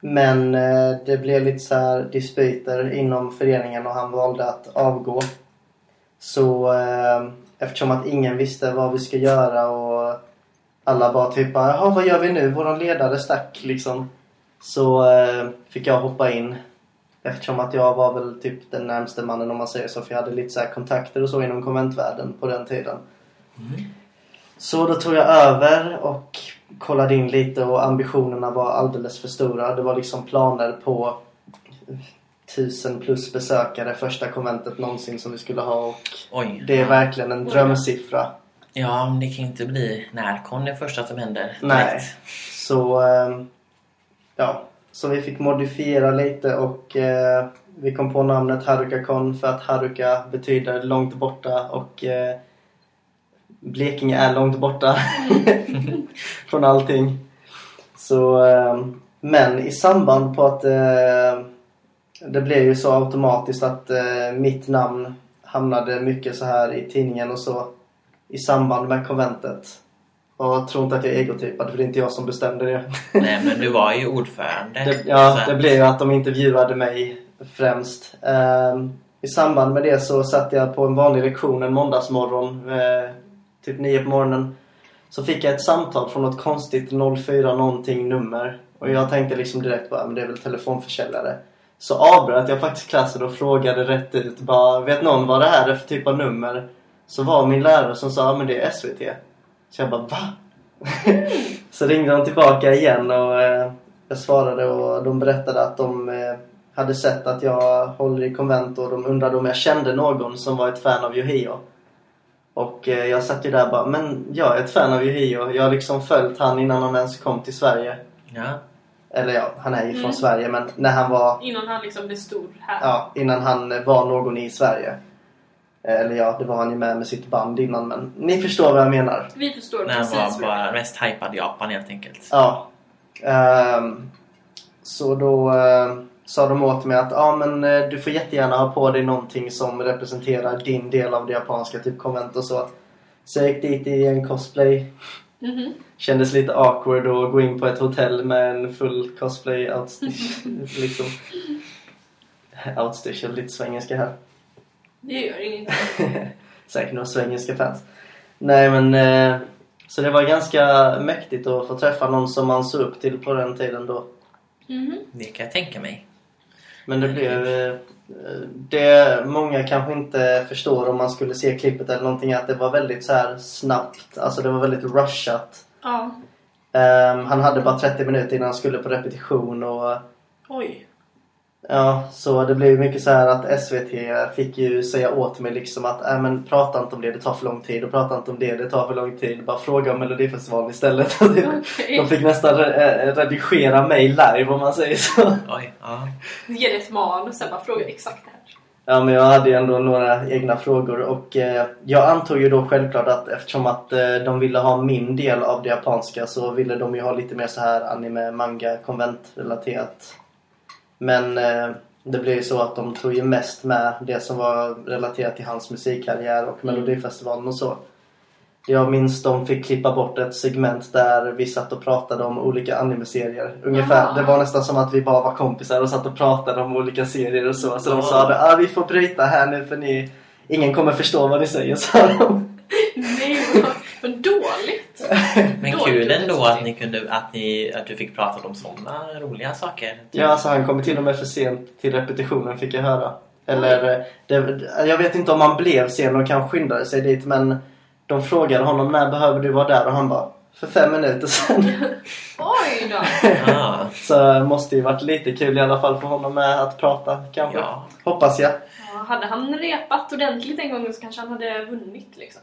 men eh, det blev lite så här dispyter inom föreningen och han valde att avgå. Så eh, eftersom att ingen visste vad vi ska göra och alla bara typ bara, Jaha, vad gör vi nu? Våran ledare stack liksom. Så eh, fick jag hoppa in. Eftersom att jag var väl typ den närmste mannen om man säger så. För jag hade lite så här kontakter och så inom konventvärlden på den tiden. Så då tog jag över och kollade in lite och ambitionerna var alldeles för stora. Det var liksom planer på tusen plus besökare första konventet någonsin som vi skulle ha och Oj. det är verkligen en drömsiffra. Ja, men det kan ju inte bli närkon det första som händer. direkt. Nej. Så ehm, ja, så vi fick modifiera lite och eh, vi kom på namnet Harukakon för att Haruka betyder långt borta och eh, Blekinge är långt borta från allting. Så, ehm, men i samband på att eh, det blev ju så automatiskt att eh, mitt namn hamnade mycket så här i tidningen och så i samband med konventet. Och tro inte att jag är egotypad för det är inte jag som bestämde det. Nej, men du var ju ordförande. det ja, det blev ju att de intervjuade mig främst. Ehm, i samband med det så satt jag på en vanlig lektion en måndagsmorgon. Eh, typ nio på morgonen. Så fick jag ett samtal från något konstigt 04 någonting nummer. Och jag tänkte liksom direkt bara, men det är väl telefonförsäljare. Så avbröt jag faktiskt klassen och frågade rätt ut bara, vet någon vad det här är för typ av nummer? Så var min lärare som sa, men det är SVT. Så jag bara, va? så ringde de tillbaka igen och eh, jag svarade och de berättade att de eh, hade sett att jag håller i konvent och de undrade om jag kände någon som var ett fan av Yohio. Och eh, jag satt ju där bara, men jag är ett fan av Yohio. Jag har liksom följt han innan han ens kom till Sverige. Ja. Eller ja, han är ju från Mm. Sverige men när han var Innan han liksom blev stor här. Ja, innan han var någon i Sverige. Eh, Eller ja, det var han ju med med sitt band innan men ni förstår vad jag menar. Vi förstår När han precis var vad du bara mest hypad i Japan helt enkelt. Ja. Ehm, så då eh, sa de åt mig att ja men eh, du får jättegärna ha på dig någonting som representerar din del av det japanska, typ konvent och så. Så jag gick dit i en cosplay. Mhm. Kändes lite awkward att gå in på ett hotell med en full cosplay outstyrsel. liksom. Outstyrsel, lite svengelska här. Det gör inget. Säkert några svengelska fans. Nej men eh, så det var ganska mäktigt att få träffa någon som man såg upp till på den tiden då. Mhm. Det kan jag tänka mig. Men det blev eh, det många kanske inte förstår om man skulle se klippet eller någonting att det var väldigt så här snabbt. Alltså det var väldigt rushat. Ja. Ehm, han hade bara 30 minuter innan han skulle på repetition och Oj. Ja, så det blev mycket så här att SVT fick ju säga åt mig liksom att äh, men prata inte om det, det tar för lång tid och prata inte om det, det tar för lång tid. Bara fråga om Melodifestivalen istället. Okej. De fick nästan re- eh, redigera mig live om man säger så. Oj, ja. Ge dig ett manus och sen bara fråga exakt det här. Ja, men jag hade ju ändå några egna frågor och eh, jag antog ju då självklart att eftersom att eh, de ville ha min del av det japanska så ville de ju ha lite mer så här anime, manga, konventrelaterat. Men eh, det blev ju så att de tog ju mest med det som var relaterat till hans musikkarriär och Melodifestivalen och så. Jag minns de fick klippa bort ett segment där vi satt och pratade om olika animeserier. Ungefär, Aha. det var nästan som att vi bara var kompisar och satt och pratade om olika serier och så. Så de sa att ah, vi får bryta här nu för ni, ingen kommer förstå vad ni säger, sa de. Nej, vad, vad dåligt. Men kul ändå att, ni kunde, att, ni, att du fick prata om sådana roliga saker. Ja, alltså han kom till och med för sent till repetitionen fick jag höra. Eller, det, jag vet inte om han blev sen och kanske skyndade sig dit men de frågade honom när behöver du vara där och han bara för fem minuter sedan. Oj då. Ah, Så det måste ju varit lite kul i alla fall för honom med att prata kanske. ja. Hoppas jag. Ja, hade han repat ordentligt en gång så kanske han hade vunnit liksom.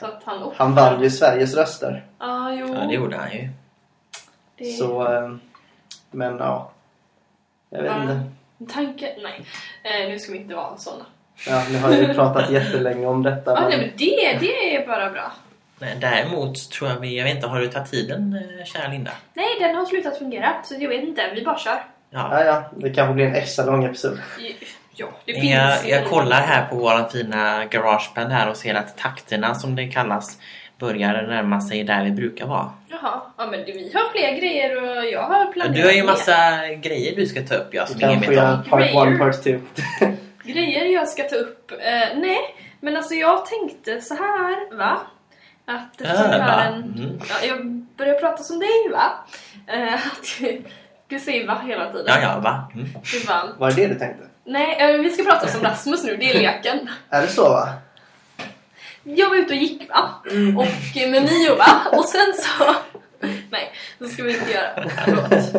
Så att han. Han vann ju Sveriges röster. Ja, jo. ja, det gjorde han ju. Det- Så, eh, men ja. Jag vet inte. Tanke? Nej. Eh, nu ska vi inte vara såna. Ja, ni har ju pratat jättelänge om detta. Ja, men- nej, men det, det är bara bra. Men däremot tror jag vi, jag vet inte, har du tagit tiden eh, kära Linda? Nej, den har slutat fungera. Så jag vet inte, vi bara kör. Ja. Ja, ja. Det kanske blir en extra lång episod. Ja, det Men finns jag, jag kollar här på våra fina garageband här och ser att takterna som det kallas börjar närma sig där vi brukar vara. Jaha, ja men vi har fler grejer och jag har planerat Du har ju mer. massa grejer du ska ta upp ja, som ingen vet om. jag part Grejer. one, part two. Grejer jag ska ta upp. Eh, nej, men alltså jag tänkte så här, va? Att eftersom Äh, jag va? en... Mm. Ja, jag börjar prata som dig, va? Att du säger va hela tiden. Ja, ja, va? Mm. Du bara, Var det det du tänkte? Nej, eh, vi ska prata som Rasmus nu, det är leken. Är det så va? Jag var ute och gick, va? Och eh, med Mio, va? Och sen så... Nej, det ska vi inte göra. Förlåt.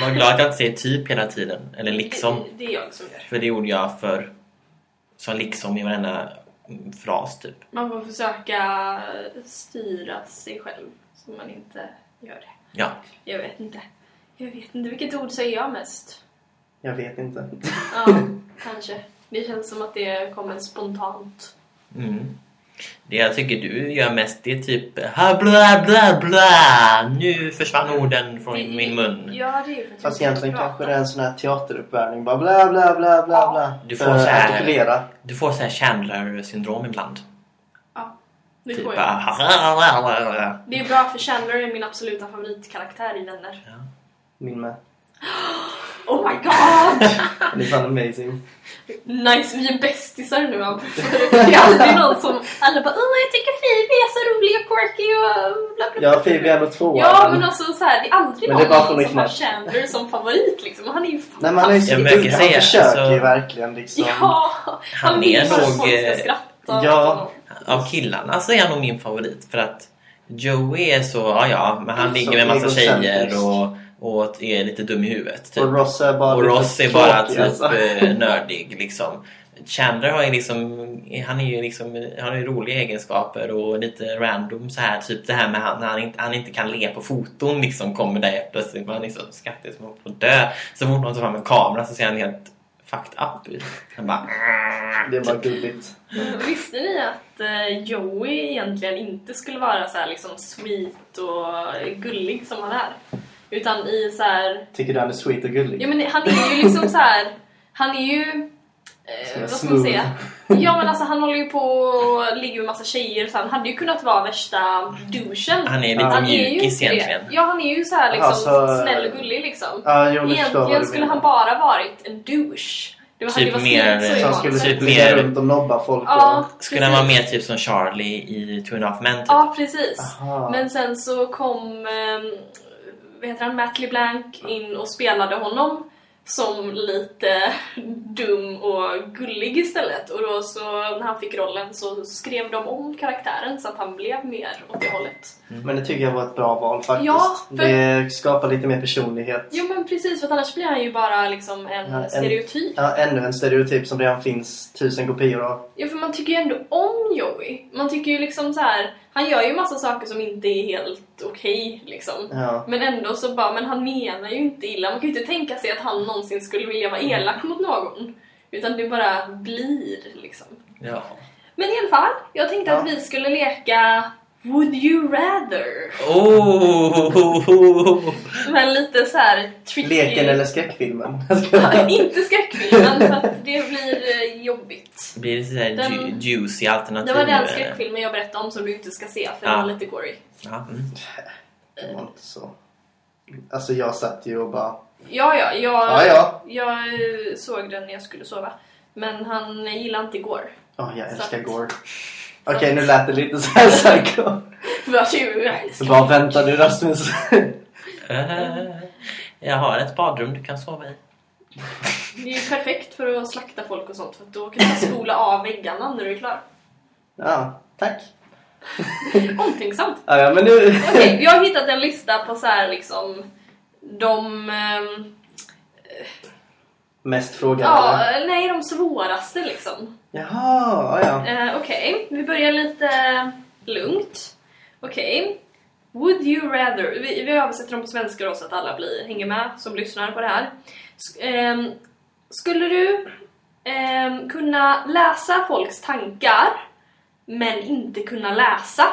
Var glad att jag inte säger typ hela tiden. Eller liksom. Det, det är jag som gör. För det gjorde jag för som liksom i varenda mm, fras typ. Man får försöka styra sig själv så man inte gör det. Ja. Jag vet inte. Jag vet inte. Vilket ord säger jag mest? Jag vet inte. Ja, kanske. Det känns som att det kommer spontant. Mm. Det jag tycker du gör mest det är typ ha bla bla bla. Nu försvann orden från Det- min mun. Ja, det är ju Fast egentligen kanske det är en sån här teateruppvärmning. Bara bla bla bla bla Ja. bla. Du får så här-. Du får så här Chandler-syndrom ibland. Ja, det Typ får bara, jag. Det är bra för Chandler är min absoluta favoritkaraktär i Vänner. Min med. Oh my god! Det är fan amazing. Nice, vi är bästisar nu? Det är aldrig någon som... Alla bara Åh, jag tycker Phoebe är så rolig och quirky och bla bla bla. Ja, Phoebe är nog tvåa. Ja, men alltså så här, det är aldrig Men det är någon som har. Chandler som favorit liksom. Han är ju Nej, men han är ju så gullig. Han försöker ju alltså- verkligen liksom. Ja! Han, Han vill att nog, folk ska eh, skratta. ja. Av killarna så är han nog min favorit för att Joey är så, ja ja, men han ligger med massa tjejer egocentrisk. Och, är lite dum i huvudet. Typ. Och Ross är bara Och Ross är bara typ alltså. eh, nördig liksom. Chandler har ju liksom, han är ju liksom, han har ju roliga egenskaper och lite random så här typ det här med han, han, inte, han inte kan le på foton liksom kommer där plötsligt. Man är så skrattig som man får dö. Så fort någon tar fram en kamera så ser han helt fucked up ut. Han bara... Det är bara gulligt. Visste ni att eh, Joey egentligen inte skulle vara så här liksom sweet och gullig som han är? Utan i så här... Tycker du han är sweet och gullig? Ja men han är ju liksom så här. Han är ju... Eh, vad ska man säga? Ja men alltså han håller ju på och ligger med massa tjejer så han hade ju kunnat vara värsta douchen. Han är lite Ja. Han mjukis egentligen. Ja han är ju så här liksom Alltså, snäll och gullig liksom. Ja, jag Egentligen skulle han bara varit en douche. Det var, Typ mer, skrivet så han skulle. Typ mer- runt och nobba folk Ja, Skulle han vara mer typ som Charlie i Two and a Half Men typ? Ja, precis. Aha. Men sen så kom ehm, vad heter han, Matt LeBlanc in och spelade honom som lite dum och gullig istället. Och då så när han fick rollen så skrev de om karaktären så att han blev mer åt det hållet. Men det tycker jag var ett bra val faktiskt. Ja, för- Det skapar lite mer personlighet. Jo men precis, för att annars blir han ju bara liksom en Ja, en- stereotyp. Ja, ännu en stereotyp som redan finns tusen kopior av. Ja, för man tycker ju ändå om Joey. Man tycker ju liksom så här. Han gör ju massa saker som inte är helt okej liksom. Ja. Men ändå så bara, men han menar ju inte illa. Man kan ju inte tänka sig att han någonsin skulle vilja vara elak mot någon. Utan det bara blir liksom. Ja. Men i alla fall, jag tänkte Ja. att vi skulle leka Would you rather? Oh! Men lite så här tricky. Leken eller skräckfilmen. Ja, inte skräckfilmen för att det blir eh, jobbigt. Blir det sådär Den- ju- juicy alternativ? Det var den skräckfilmen jag berättade om som du inte ska se för Ja. den var lite gory. Ja, mm. Det var inte så. Alltså jag satt ju och bara... Ja, ja, jag, Ja, ja. jag eh, såg den när jag skulle sova. Men han gillade inte Gore. Åh, jag Så älskar att- Gore. Okej, nu lät det lite så här psycho. Så bara vänta du Rasmus. Eh, Jag har ett badrum du kan sova i. Det är ju perfekt för att slakta folk och sånt för då kan man spola av väggarna när du är klar. Ja, tack. Omtänksamt. Ja, ja, men nu... Okej, vi har hittat en lista på så här liksom de... ehm, Mest frågade. ja, nej, de svåraste liksom. Jaha, ja. Eh, Okej, vi börjar lite lugnt. Okej. Would you rather... Vi, vi översätter dem på svenska då så att alla blir, hänger med som lyssnar på det här. S- ehm, skulle du ehm, kunna läsa folks tankar men inte kunna läsa?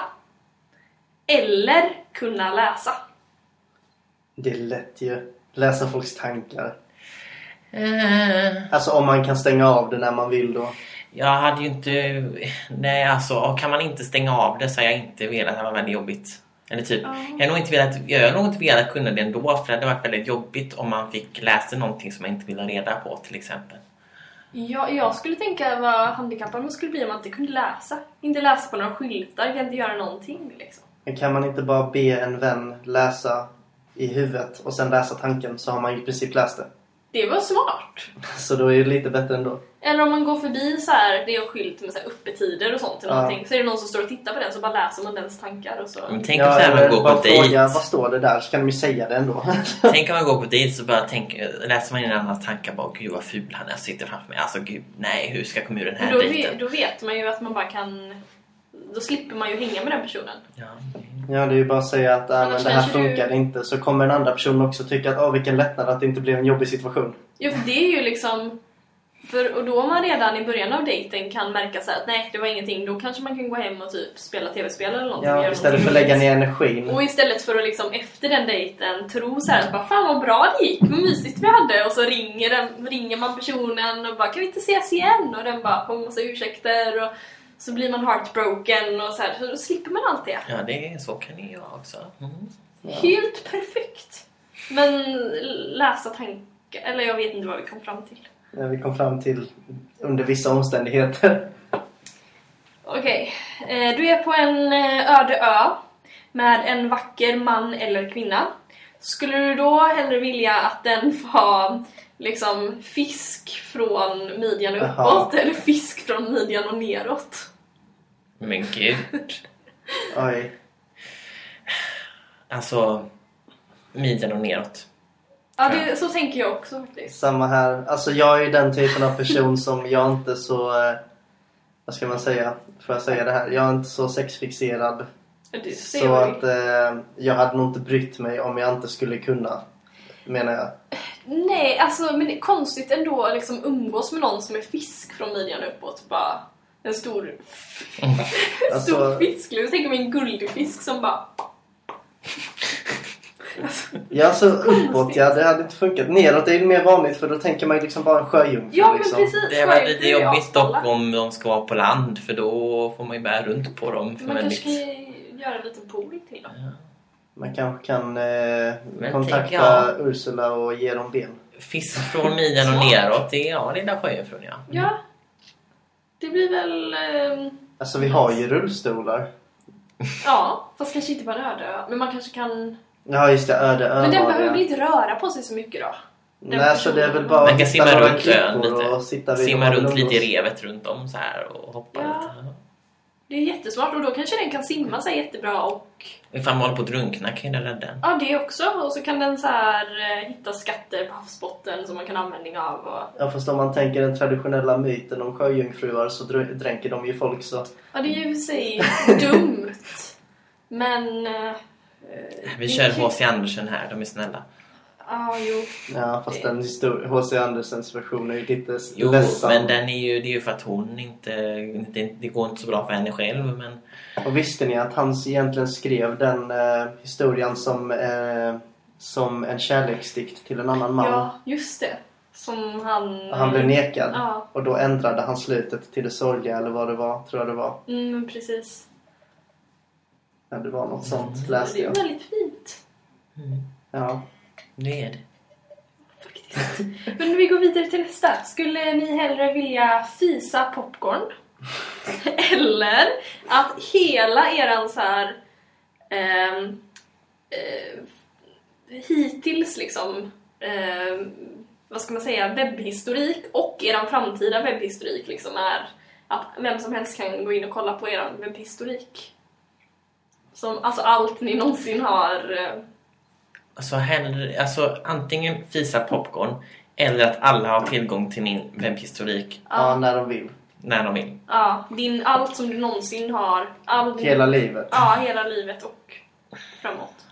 Eller kunna läsa? Det är lätt ju. Läsa folks tankar. Eh, Alltså om man kan stänga av det när man vill då. Jag hade ju inte... Nej, alltså kan man inte stänga av det så har jag inte velat. Det var väldigt jobbigt. Eller typ, Ja. jag har nog inte velat, jag har nog inte velat kunna det ändå för det hade varit väldigt jobbigt om man fick läsa någonting som man inte ville reda på till exempel. Ja, jag skulle tänka vad handikappad man skulle bli om man inte kunde läsa. Inte läsa på några skyltar, kan inte göra någonting liksom. Men kan man inte bara be en vän läsa i huvudet och sen läsa tanken så har man i princip läst det. Det var smart. Så då är det lite bättre ändå. Eller om man går förbi så här, det är en skylt med så här öppettider och sånt eller Ja. någonting. Så är det någon som står och tittar på den så bara läser man dens tankar och så. Men tänk om så här eller man går på dejt. fråga vad står det där så kan de ju säga det ändå. Tänk om man går på dejt så bara tänk, läser man in en annans tankar bara gud vad ful han är sitter framför mig. Alltså gud, nej hur ska jag komma ur den här Då, dejten? vet, då vet man ju att man bara kan... Då slipper man ju hänga med den personen. Ja. Ja, det är ju bara att säga att äh, men det här kanske du- funkar inte. Så kommer den andra personen också tycka att åh vilken lättnad att det inte blev en jobbig situation. Jo, för det är ju liksom... För, och då om man redan i början av dejten kan märka så här att nej, det var ingenting. Då kanske man kan gå hem och typ spela tv-spel eller någonting. Ja, istället för att lägga ner energin. Och istället för att liksom efter den dejten tro så här, att bara, fan vad bra det gick, vad mysigt vi hade och så ringer, den, ringer man personen och bara kan vi inte ses igen? Och den bara har massa ursäkter och så blir man heartbroken och så här, så då slipper man allt det. ja, det är så kan ni göra också. Mm. Ja. Helt perfekt! Men läsa tankar Eller jag vet inte vad vi kom fram till. Ja, vi kom fram till under vissa omständigheter. Okej, eh, du är på en eh, öde ö med en vacker man eller kvinna. Skulle du då hellre vilja att den var liksom fisk från midjan och uppåt eller fisk från midjan och neråt? Men gud. Oj. Alltså, midjan och neråt. Ja, det, så tänker jag också faktiskt. Samma här. Alltså jag är ju den typen av person som jag inte så... eh, Vad ska man säga? Får jag säga det här? Jag är inte så sexfixerad. Det ser Så jag. att eh, jag hade nog inte brytt mig om jag inte skulle kunna. Menar jag. Nej, alltså men det är konstigt ändå att liksom umgås med någon som är fisk från midjan uppåt. Bara en stor, en Alltså- stor fisk. Jag tänker mig en guldfisk som bara... Ja, alltså uppåt ja, det hade inte funkat. Neråt är ju mer vanligt för då tänker man liksom bara en sjöjungfru. Ja, men liksom. precis. Det var lite jobbigt dock om de ska vara på land för då får man ju bära runt på dem. För Man väldigt... kanske kan göra en liten pool till dem. Man kanske kan eh, Men kontakta tänk, ja. Ursula och ge dem ben. Fisk från midjan och neråt, det är ja, lilla sjöjungfrun ja. Ja. Det blir väl... ehm, Alltså vi har ju rullstolar. ja, fast kanske inte på en öde ö. Men man kanske kan... Ja just det, öde ö Men den behöver väl inte röra på sig så mycket då? Nej, så det är väl bara Man kan simma runt ön lite. Simma runt lite i revet runt om så här och hoppa Ja. lite. Det är jättesmart och då kanske den kan simma sig jättebra och... Ifall man håller på att drunkna kan jag rädda den. Ja, det också. Och så kan den så här eh, hitta skatter på havsbotten som man kan ha användning av. Och... Ja fast om man tänker den traditionella myten om sjöjungfruar så dr- dränker de ju folk så. Ja, det är ju i sig dumt. Men... eh, Vi kör. H.C. Andersen här, de är snälla. Ja, jo. Ja fast den histor- H.C. Andersens version är ju lite Jo, ledsam. men den är ju, det är ju för att hon inte, det, det går inte så bra för henne själv men Och visste ni att han egentligen skrev den eh, historien som, eh, som en kärleksdikt till en annan man? Ja, just det. Som han... Och Han blev nekad. Ja, Och då ändrade han slutet till det sorgliga eller vad det var, tror jag det var. mm, precis. Ja, det var något sånt Det läste är jag. väldigt fint. Ja. Det är det. Faktiskt. Men vi går vidare till nästa. Skulle ni hellre vilja fisa popcorn? Eller att hela eran så här ehm, eh, hittills liksom ehm, vad ska man säga, webbhistorik och eran framtida webbhistorik liksom är att vem som helst kan gå in och kolla på eran webbhistorik. Som, alltså allt ni någonsin har eh, Alltså, hellre, alltså antingen fisa popcorn eller att alla har tillgång till min webbhistorik ja, när de vill. när de vill. Ja, din, allt som du någonsin har. All din, Hela livet. Ja, hela livet och framåt.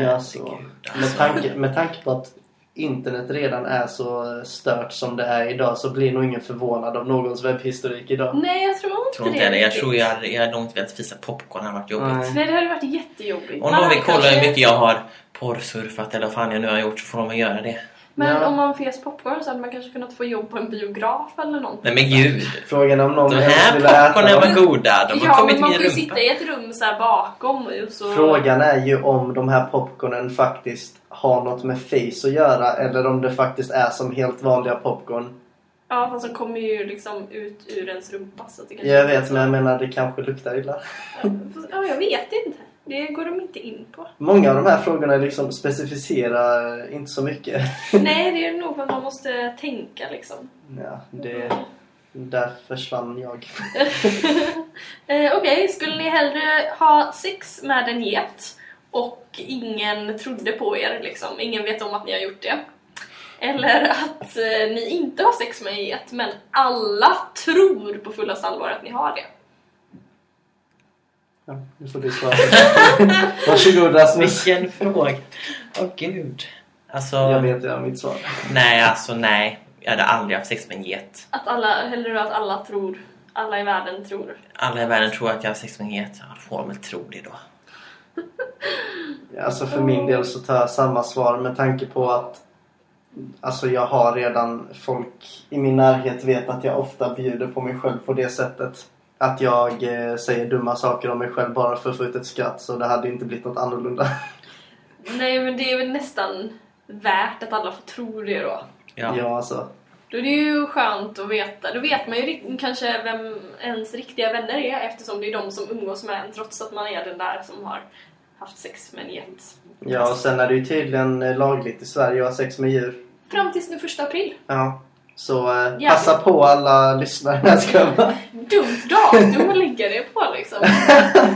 Ja, så. Med alltså. tanke, med tanke på att internet redan är så stört som det är idag så blir nog ingen förvånad av någons webbhistorik idag. Nej, jag tror inte Jag tror inte det. heller. Jag tror jag, hade- jag hade nog inte velat fisa popcorn, det hade varit jobbigt. Nej. Nej, det hade varit jättejobbigt. Om de vill kolla hur mycket jag har porrsurfat eller vad fan jag nu har gjort så får de väl göra det. Men Ja. om man fes popcorn så hade man kanske kunnat få jobb på en biograf eller någonting. Nej men gud! Frågan om någon De här popcornen var goda, de har ja, kommit men i man min får ju sitta i ett rum så här bakom och så... Frågan är ju om de här popcornen faktiskt har något med face att göra eller om det faktiskt är som helt vanliga popcorn. Ja, fast de kommer ju liksom ut ur ens rumpa så att det kanske Jag vet men jag menar det kanske luktar illa. Ja, jag vet inte. Det går de inte in på. Många av de här frågorna liksom specificerar inte så mycket. Nej, det är nog att man måste tänka liksom. Ja, det, där försvann jag. eh, Okej, skulle ni hellre ha sex med en get och ingen trodde på er liksom? Ingen vet om att ni har gjort det. Eller att eh, ni inte har sex med en get men alla tror på fullaste allvar att ni har det. Ja, nu får du svara. Varsågod Rasmus. Vilken fråga! Åh gud. Alltså, Jag vet redan mitt svar. nej alltså nej. Jag hade aldrig haft sex med en get. Att alla, hellre att alla tror, alla i världen tror. Alla i världen tror att jag har sex med en get. Ja, får de väl tro det då. Alltså för min del så tar jag samma svar med tanke på att Alltså jag har redan folk i min närhet vet att jag ofta bjuder på mig själv på det sättet. Att jag eh, säger dumma saker om mig själv bara för att få ut ett skratt så det hade inte blivit något annorlunda. Nej men det är väl nästan värt att alla får tro det då. Ja. Ja, alltså. Då är det ju skönt att veta. Då vet man ju kanske vem ens riktiga vänner är eftersom det är de som umgås med en trots att man är den där som har haft sex med en get. Ja, och sen är det ju tydligen lagligt i Sverige att ha sex med djur. Fram tills den första april. Ja. Så eh, passa på alla lyssnare. Jag ska bara. Dumt datum att lägga det på liksom.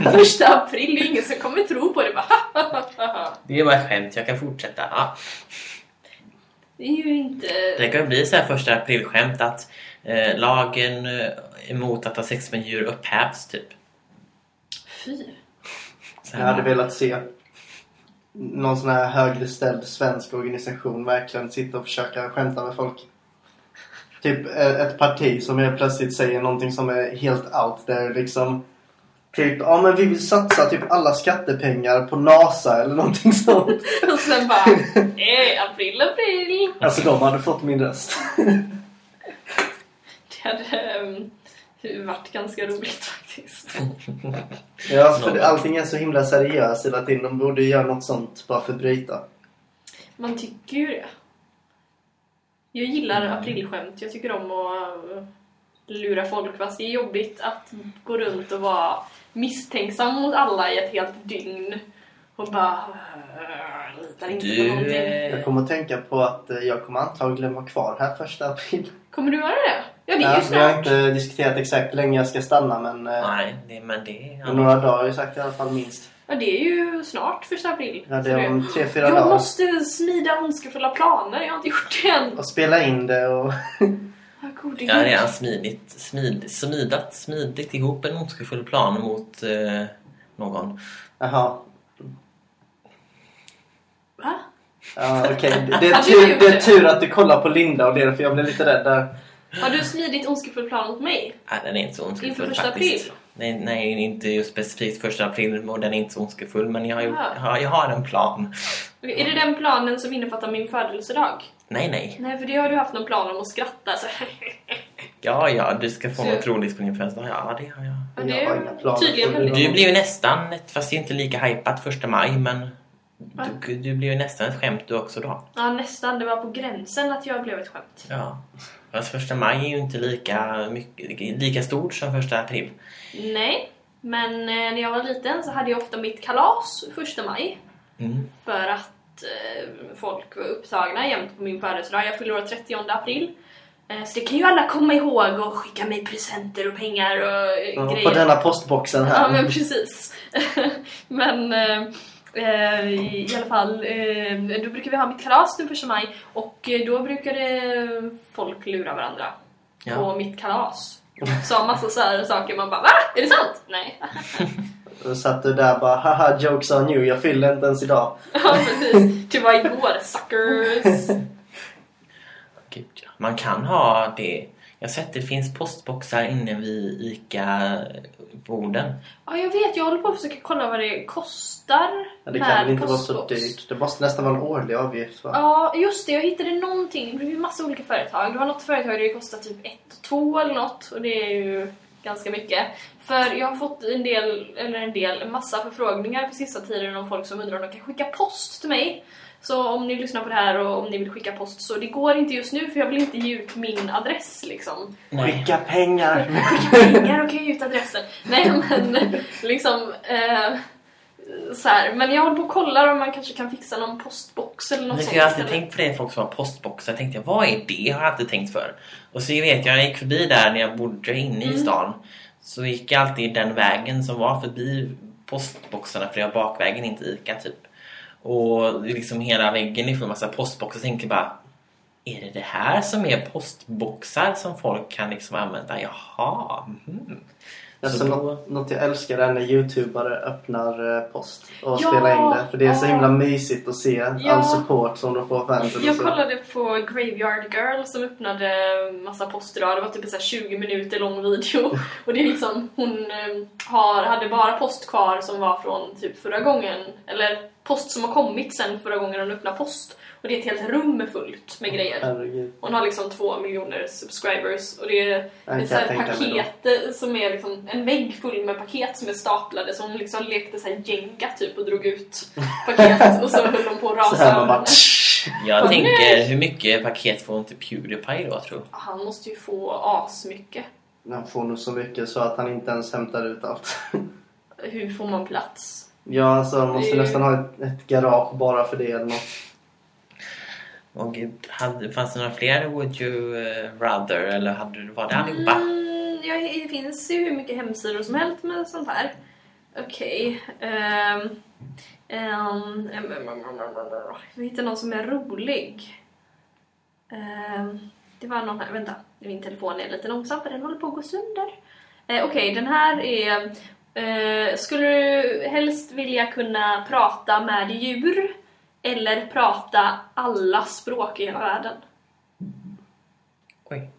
Första april, det är ingen som kommer tro på det. Bara, Det är bara ett skämt, jag kan fortsätta. Ja. Det är ju inte... Det kan bli så här första aprilskämt att eh, lagen eh, emot att ha sex med djur upphävs typ. Fy. Så Jag hade velat se någon sån här högre ställd svensk organisation verkligen sitta och försöka skämta med folk. Typ eh, ett parti som helt plötsligt säger någonting som är helt out there liksom. Typ, ja men vi vill satsa typ alla skattepengar på NASA eller någonting sånt. Och sen bara, eh, april, april. Alltså de hade fått min röst. Det hade um, varit ganska roligt faktiskt. Ja, för allting är så himla seriöst hela tiden. De borde göra något sånt bara för att bryta. Man tycker ju det. Jag gillar aprilskämt. Jag tycker om att uh, lura folk fast det är jobbigt att gå runt och vara misstänksam mot alla i ett helt dygn. Och bara uh, litar inte på Du, någonting. Jag eh, kommer att tänka på att eh, jag kommer antagligen vara kvar här första april. Kommer du göra det? Ja, det är Ja, ju vi har snart. inte diskuterat exakt hur länge jag ska stanna men eh, nej, det, men det... men några dagar har jag sagt i alla fall minst. Ja, det är ju snart första april. Ja, det är om tre, fyra jag dagar. måste smida ondskefulla planer. Jag har inte gjort det än. Och spela in det och... Ja, gode Jag har redan smidigt, smid, smidat, smidigt ihop en ondskefull plan mot eh, någon. Jaha. Va? Ja, okej. Det, det, är gjort det är det? tur att du kollar på Linda och det för jag blev lite rädd där. Har du smidit ondskefull plan mot mig? Nej, den är inte så Inför ondskefull första faktiskt. april? Nej, nej, inte just specifikt första april och den är inte så ondskefull men jag har, gjort, Jaha. jag har, en plan. Är det den planen som innefattar min födelsedag? Nej, nej. Nej, för det har du haft någon plan om att skratta. Så. Ja, ja, du ska få Så- något roligt på din födelsedag. Ja, det har jag. Ja, det är tydligen. Du blir ju nästan, fast det är inte lika hypat första maj, men? Du, du ju nästan ett skämt du också då. Ja, nästan. Det var på gränsen att jag blev ett skämt. Ja. Fast första maj är ju inte lika, mycket, lika stort som första april. Nej, men eh, när jag var liten så hade jag ofta mitt kalas första maj. Mm. För att eh, folk var upptagna jämt på min födelsedag. Jag fyller år 30 april. Eh, så det kan ju alla komma ihåg och skicka mig presenter och pengar och eh, Ja, grejer. på denna postboxen här. Ja, men precis. men eh, eh, i alla fall, eh, då brukar vi ha mitt kalas den första maj och eh, då brukade folk lura varandra Ja. på mitt kalas. Sa massa så här saker man bara Va? Är det sant? Nej. Då satt du där bara haha jokes on you, jag fyller inte ens idag. ja, precis. Det var igår, suckers. Gud, ja. Man kan ha det. Jag har sett det finns postboxar inne vid ICA-borden. Ja, jag vet. Jag håller på att försöka kolla vad det kostar Ja, det kan väl inte vara så postbox. dyrt. Det måste nästan vara en årlig avgift va? Ja, just det. Jag hittade någonting. Det är ju massa olika företag. Det var något företag där det kostar typ ett och två eller något. Och det är ju ganska mycket. För jag har fått en del, eller en del, en massa förfrågningar på sista tiden om folk som undrar om de kan skicka post till mig. Så om ni lyssnar på det här och om ni vill skicka post så det går inte just nu för jag vill inte ge ut min adress liksom. Skicka pengar! Skicka pengar och kan ge ut adressen. Nej men liksom eh, så här. Men jag håller på och kollar om man kanske kan fixa någon postbox eller något sånt jag har alltid istället. tänkt på det, folk som har postboxar. Jag tänkte, vad är det? Har jag alltid tänkt för. Och så vet jag, jag gick förbi där när jag bodde inne i Mm. stan. Så gick jag alltid den vägen som var förbi postboxarna, för jag bakvägen in till Ica typ. Och liksom hela väggen är full med massa postboxar. Jag bara, är det det här som är postboxar som folk kan liksom använda? Jaha. mhm. Alltså, Så då- något, något jag älskar är när youtubare öppnar eh, post och Ja, spelar in det. För det är så himla mysigt att se Ja. all support som de får fansen. Jag kollade på Graveyard Girl som öppnade massa post idag. Det var typ en så här 20 minuter lång video. Och det är liksom, hon eh, har, hade bara post kvar som var från typ förra gången. Eller post som har kommit sen förra gången hon öppnade post. Och det är ett helt rum fullt med grejer. Herregud. Hon har liksom två miljoner subscribers och det är kan ett så här paket som är liksom en vägg full med paket som är staplade så hon liksom lekte så här jenga typ och drog ut paket och så höll hon på att rasa. Jag tänker, hur mycket paket får inte Pewdiepie då, tror Han måste ju få asmycket. Han får nog så mycket så att han inte ens hämtar ut allt. Hur får man plats? Ja, alltså han måste Det nästan ha ett, ett garage bara för det eller något. Gud, hade, fanns det några fler Would you eh, rather? Eller hade, du- var det allihopa? Mm, ja, det finns ju hur mycket hemsidor som helst med sånt här. Okej. em, em, Vi hittar någon som är rolig. Ehm, det var någon här, vänta. Min telefon är lite långsam för den håller på att gå sönder. Eh, Okej, den här är... eh, skulle du helst vilja kunna prata med djur eller prata alla språk i hela världen? Oj.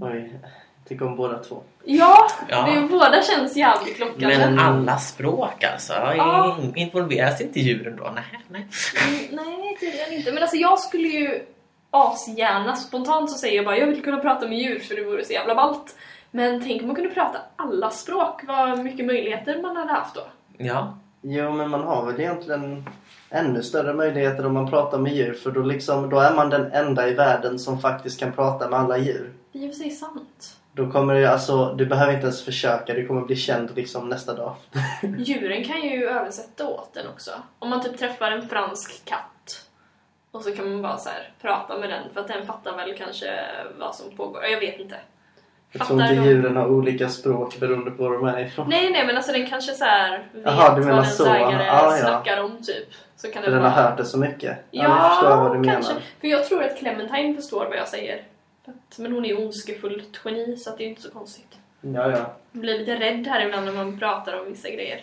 Oj, jag tycker om båda två. Ja, Ja. Det, båda känns jävligt lockande. Men alla språk alltså? Ja. In- Involveras inte djuren då? Nej, nej. Mm, nej, tydligen inte. Men alltså jag skulle ju asgärna, spontant så säger jag bara jag vill kunna prata med djur för det vore så jävla ballt. Men tänk om man kunde prata alla språk, vad mycket möjligheter man hade haft då. Ja. Jo, men man har väl egentligen ännu större möjligheter om man pratar med djur för då, liksom, då är man den enda i världen som faktiskt kan prata med alla djur. Det är för sig sant. Då kommer det alltså, du behöver inte ens försöka, du kommer bli känd liksom nästa dag. Djuren kan ju översätta åt den också. Om man typ träffar en fransk katt och så kan man bara så här prata med den för att den fattar väl kanske vad som pågår. Jag vet inte. Tror inte de- djuren har olika språk beroende på var de är ifrån. Nej, nej, men alltså den kanske så här vet Jaha, du menar vad så. ägare Ah, ja. snackar om typ. Så kan den den har bara... hört det så mycket. Ja, jag förstår vad du kanske. menar. För jag tror att Clementine förstår vad jag säger. Men hon är ju ondskefullt geni så att det är inte så konstigt. Ja, ja. Jag blir lite rädd här ibland när man pratar om vissa grejer.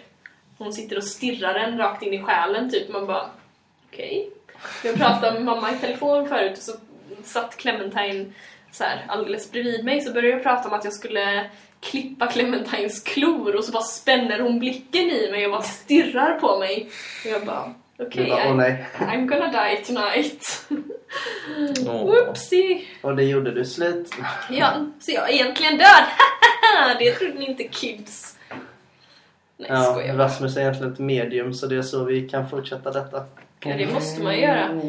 Hon sitter och stirrar en rakt in i själen typ. Man bara, okej. Jag pratade med mamma i telefon förut och så satt Clementine så här, alldeles bredvid mig så började jag prata om att jag skulle klippa Clementines klor och så bara spänner hon blicken i mig och bara stirrar på mig. Och jag bara, okej, bara, åh I'm. I'm gonna die tonight. Åh. Whoopsie! Och det gjorde du slut. Ja, så jag är egentligen död. det trodde ni inte kids. Nej, Ja, skojar. Rasmus är egentligen ett medium så det är så vi kan fortsätta detta. Ja, det måste man göra.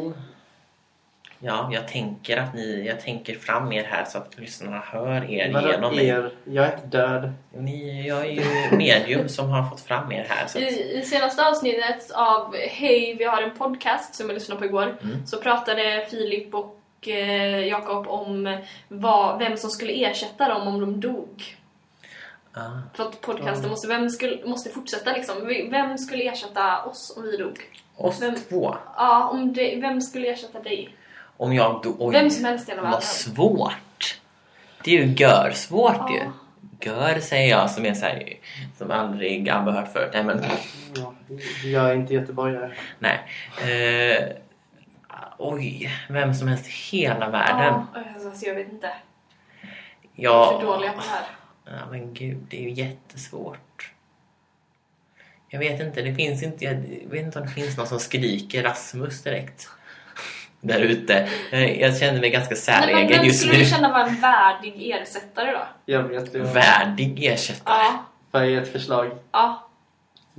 Ja, jag tänker att ni, jag tänker fram er här så att lyssnarna hör er Vadå genom mig. er? Jag är inte död. Ni, jag är ju medium som har fått fram er här. Så att, I, I senaste avsnittet av Hej, vi har en podcast som jag lyssnade på igår Mm. så pratade Filip och eh, Jakob om vad, vem som skulle ersätta dem om de dog. ah, För att podcasten måste, vem skulle, måste fortsätta liksom. Vem skulle ersätta oss om vi dog? oss Vem- två. Ja, om det, vem skulle ersätta dig? Om jag då... Oj, Vem som helst i hela världen. vad svårt. Det är ju görsvårt ju. Ja. Gör säger jag som är så här, som aldrig Abbe hört förut. Nej men, Ja, jag är inte göteborgare. nej. Eh, oj, vem som helst i hela världen. Ja, alltså, jag vet inte. Ja. Jag är för dåliga på det här. Ja men gud, det är ju jättesvårt. Jag vet inte, det finns inte, jag vet inte om det finns någon som skriker Rasmus direkt. Där ute. Jag, jag känner mig ganska men säregen vem just skulle nu. du känna var en värdig ersättare då? Jag vet det. Värdig ersättare. Ja, Får jag ge ett förslag? ja.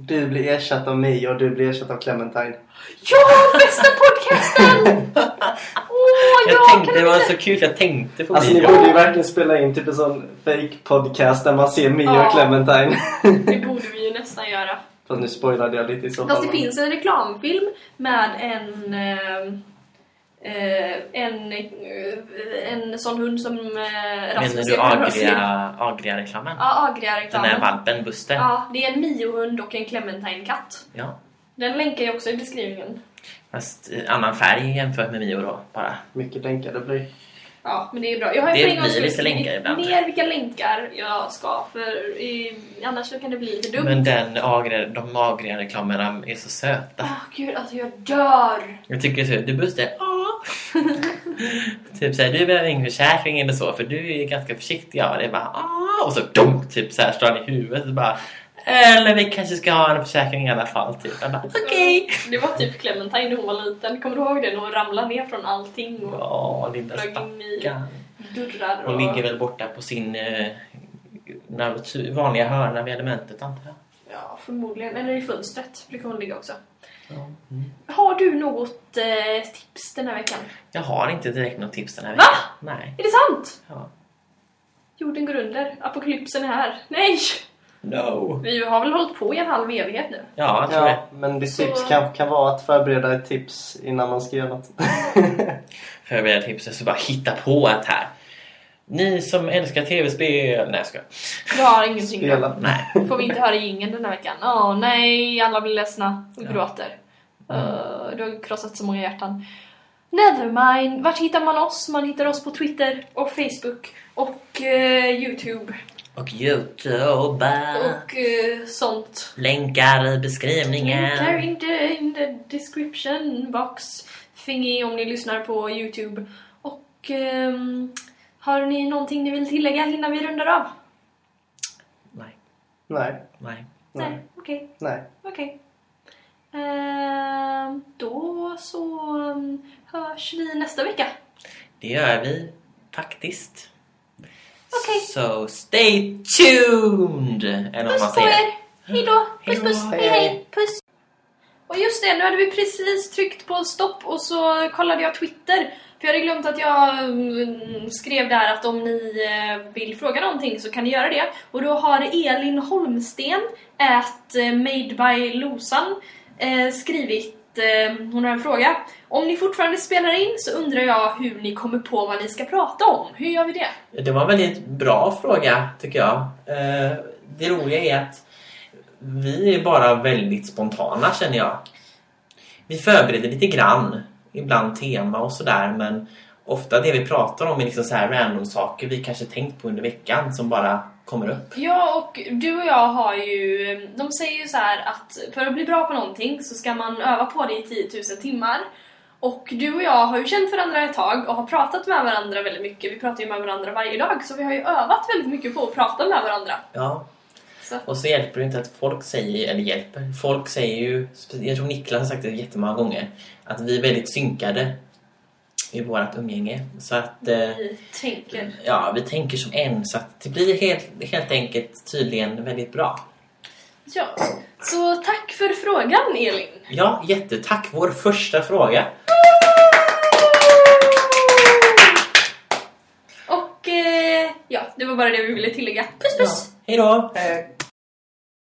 Du blir ersatt av mig och du blir ersatt av Clementine. Ja, bästa podcasten! Åh, Jag ja, tänkte, det var så kul, jag tänkte på Alltså ni borde ju verkligen spela in typ en sån fake podcast där man ser mig Ja. och Clementine. Det borde vi ju nästan göra. Fast nu spoilade jag lite i så fall. Fast det men- finns en reklamfilm med en... Eh, eh, en, eh, en sån hund som eh, Menar Rasmus du Ekman har sett. Agria, Agria-reklamen? Ja, Den där Agria-reklamen. valpen, Buster? Ja, det är en Mio-hund och en Clementine-katt. Ja. Den länkar jag också i beskrivningen. Fast eh, annan färg jämfört med Mio då, bara. Mycket länkar det blir. Ja, men det är bra. Jag har Det blir lite skrivit länkar ibland. ner vilka länkar jag ska, för i, annars kan det bli lite dumt. Men den agria, de Agria-reklamerna är så söta. Åh gud, alltså jag dör! Jag tycker så, du Buster, åh! typ såhär, du behöver ingen försäkring eller så för du är ganska försiktig. Ja, det är bara åh! Och så dum, typ såhär slår han i huvudet och bara eller vi kanske ska ha en försäkring i alla fall. Typ. Okej. Det var typ Clementine när hon var liten. Kommer du ihåg det? När hon ramlade ner från allting och Ja, lilla stackarn. dörrar. Och... Hon ligger väl borta på sin eh, vanliga hörna vid elementet antar jag. Ja, förmodligen. Eller i fönstret brukar hon ligga också. Ja. Har du något eh, tips den här veckan? Jag har inte direkt något tips den här Va? veckan. Nej. Är det sant? Ja. Jorden går under. Apokalypsen är här. Nej! No. Vi har väl hållit på i en halv evighet nu. Ja, jag tror det. Ja, men ditt Så- tips kan, kan vara att förbereda ett tips innan man ska göra något. Förbereda tipset så bara hitta på ett här. Ni som älskar tv-spel... Nej, jag skojar. Jag har ingenting. Spela. Nej. Får vi inte höra jingeln den här veckan? Åh nej, alla blir ledsna och Ja. gråter. Uh, du har krossat så många hjärtan. Nevermind. Vart hittar man oss? Man hittar oss på Twitter och Facebook och eh, Youtube Och Youtube. och eh, sånt. Länkar i beskrivningen. Länkar in the, in the description box thingy om ni lyssnar på Youtube. Och ehm, har ni någonting ni vill tillägga innan vi rundar av? Nej. Nej, Nej. Nej, okej. nej. Okej. Ehm, då så um, hörs vi nästa vecka. Det gör vi faktiskt. Okej. So stay tuned! Eller Puss på er! Hejdå! Puss puss! Hej hej! Puss! Och just det, nu hade vi precis tryckt på stopp och så kollade jag Twitter. För jag hade glömt att jag mm, skrev där att om ni eh, vill fråga någonting så kan ni göra det. Och då har Elin Holmsten, at eh, Made by Losan, eh, skrivit eh, hon har en fråga. Om ni fortfarande spelar in så undrar jag hur ni kommer på vad ni ska prata om. Hur gör vi det? Det var en väldigt bra fråga tycker jag. Eh, Det roliga är att vi är bara väldigt spontana känner jag. Vi förbereder lite grann, ibland tema och sådär men ofta det vi pratar om är liksom så här random saker vi kanske tänkt på under veckan som bara kommer upp. Ja, och du och jag har ju... De säger ju så att för att bli bra på någonting så ska man öva på det i 10 000 timmar. Och du och jag har ju känt varandra ett tag och har pratat med varandra väldigt mycket. Vi pratar ju med varandra varje dag, så vi har ju övat väldigt mycket på att prata med varandra. Ja, Så, och så hjälper det inte att folk säger, eller hjälper, folk säger ju, jag tror Niklas har sagt det jättemånga gånger, att vi är väldigt synkade i vårt umgänge. Så att... Eh, vi tänker. Ja, vi tänker som en så att det blir helt, helt enkelt tydligen väldigt bra. Ja, så tack för frågan Elin. Ja, jättetack. Vår första fråga. Och eh, ja, det var bara det vi ville tillägga. Puss puss! Ja, hej då! Hej.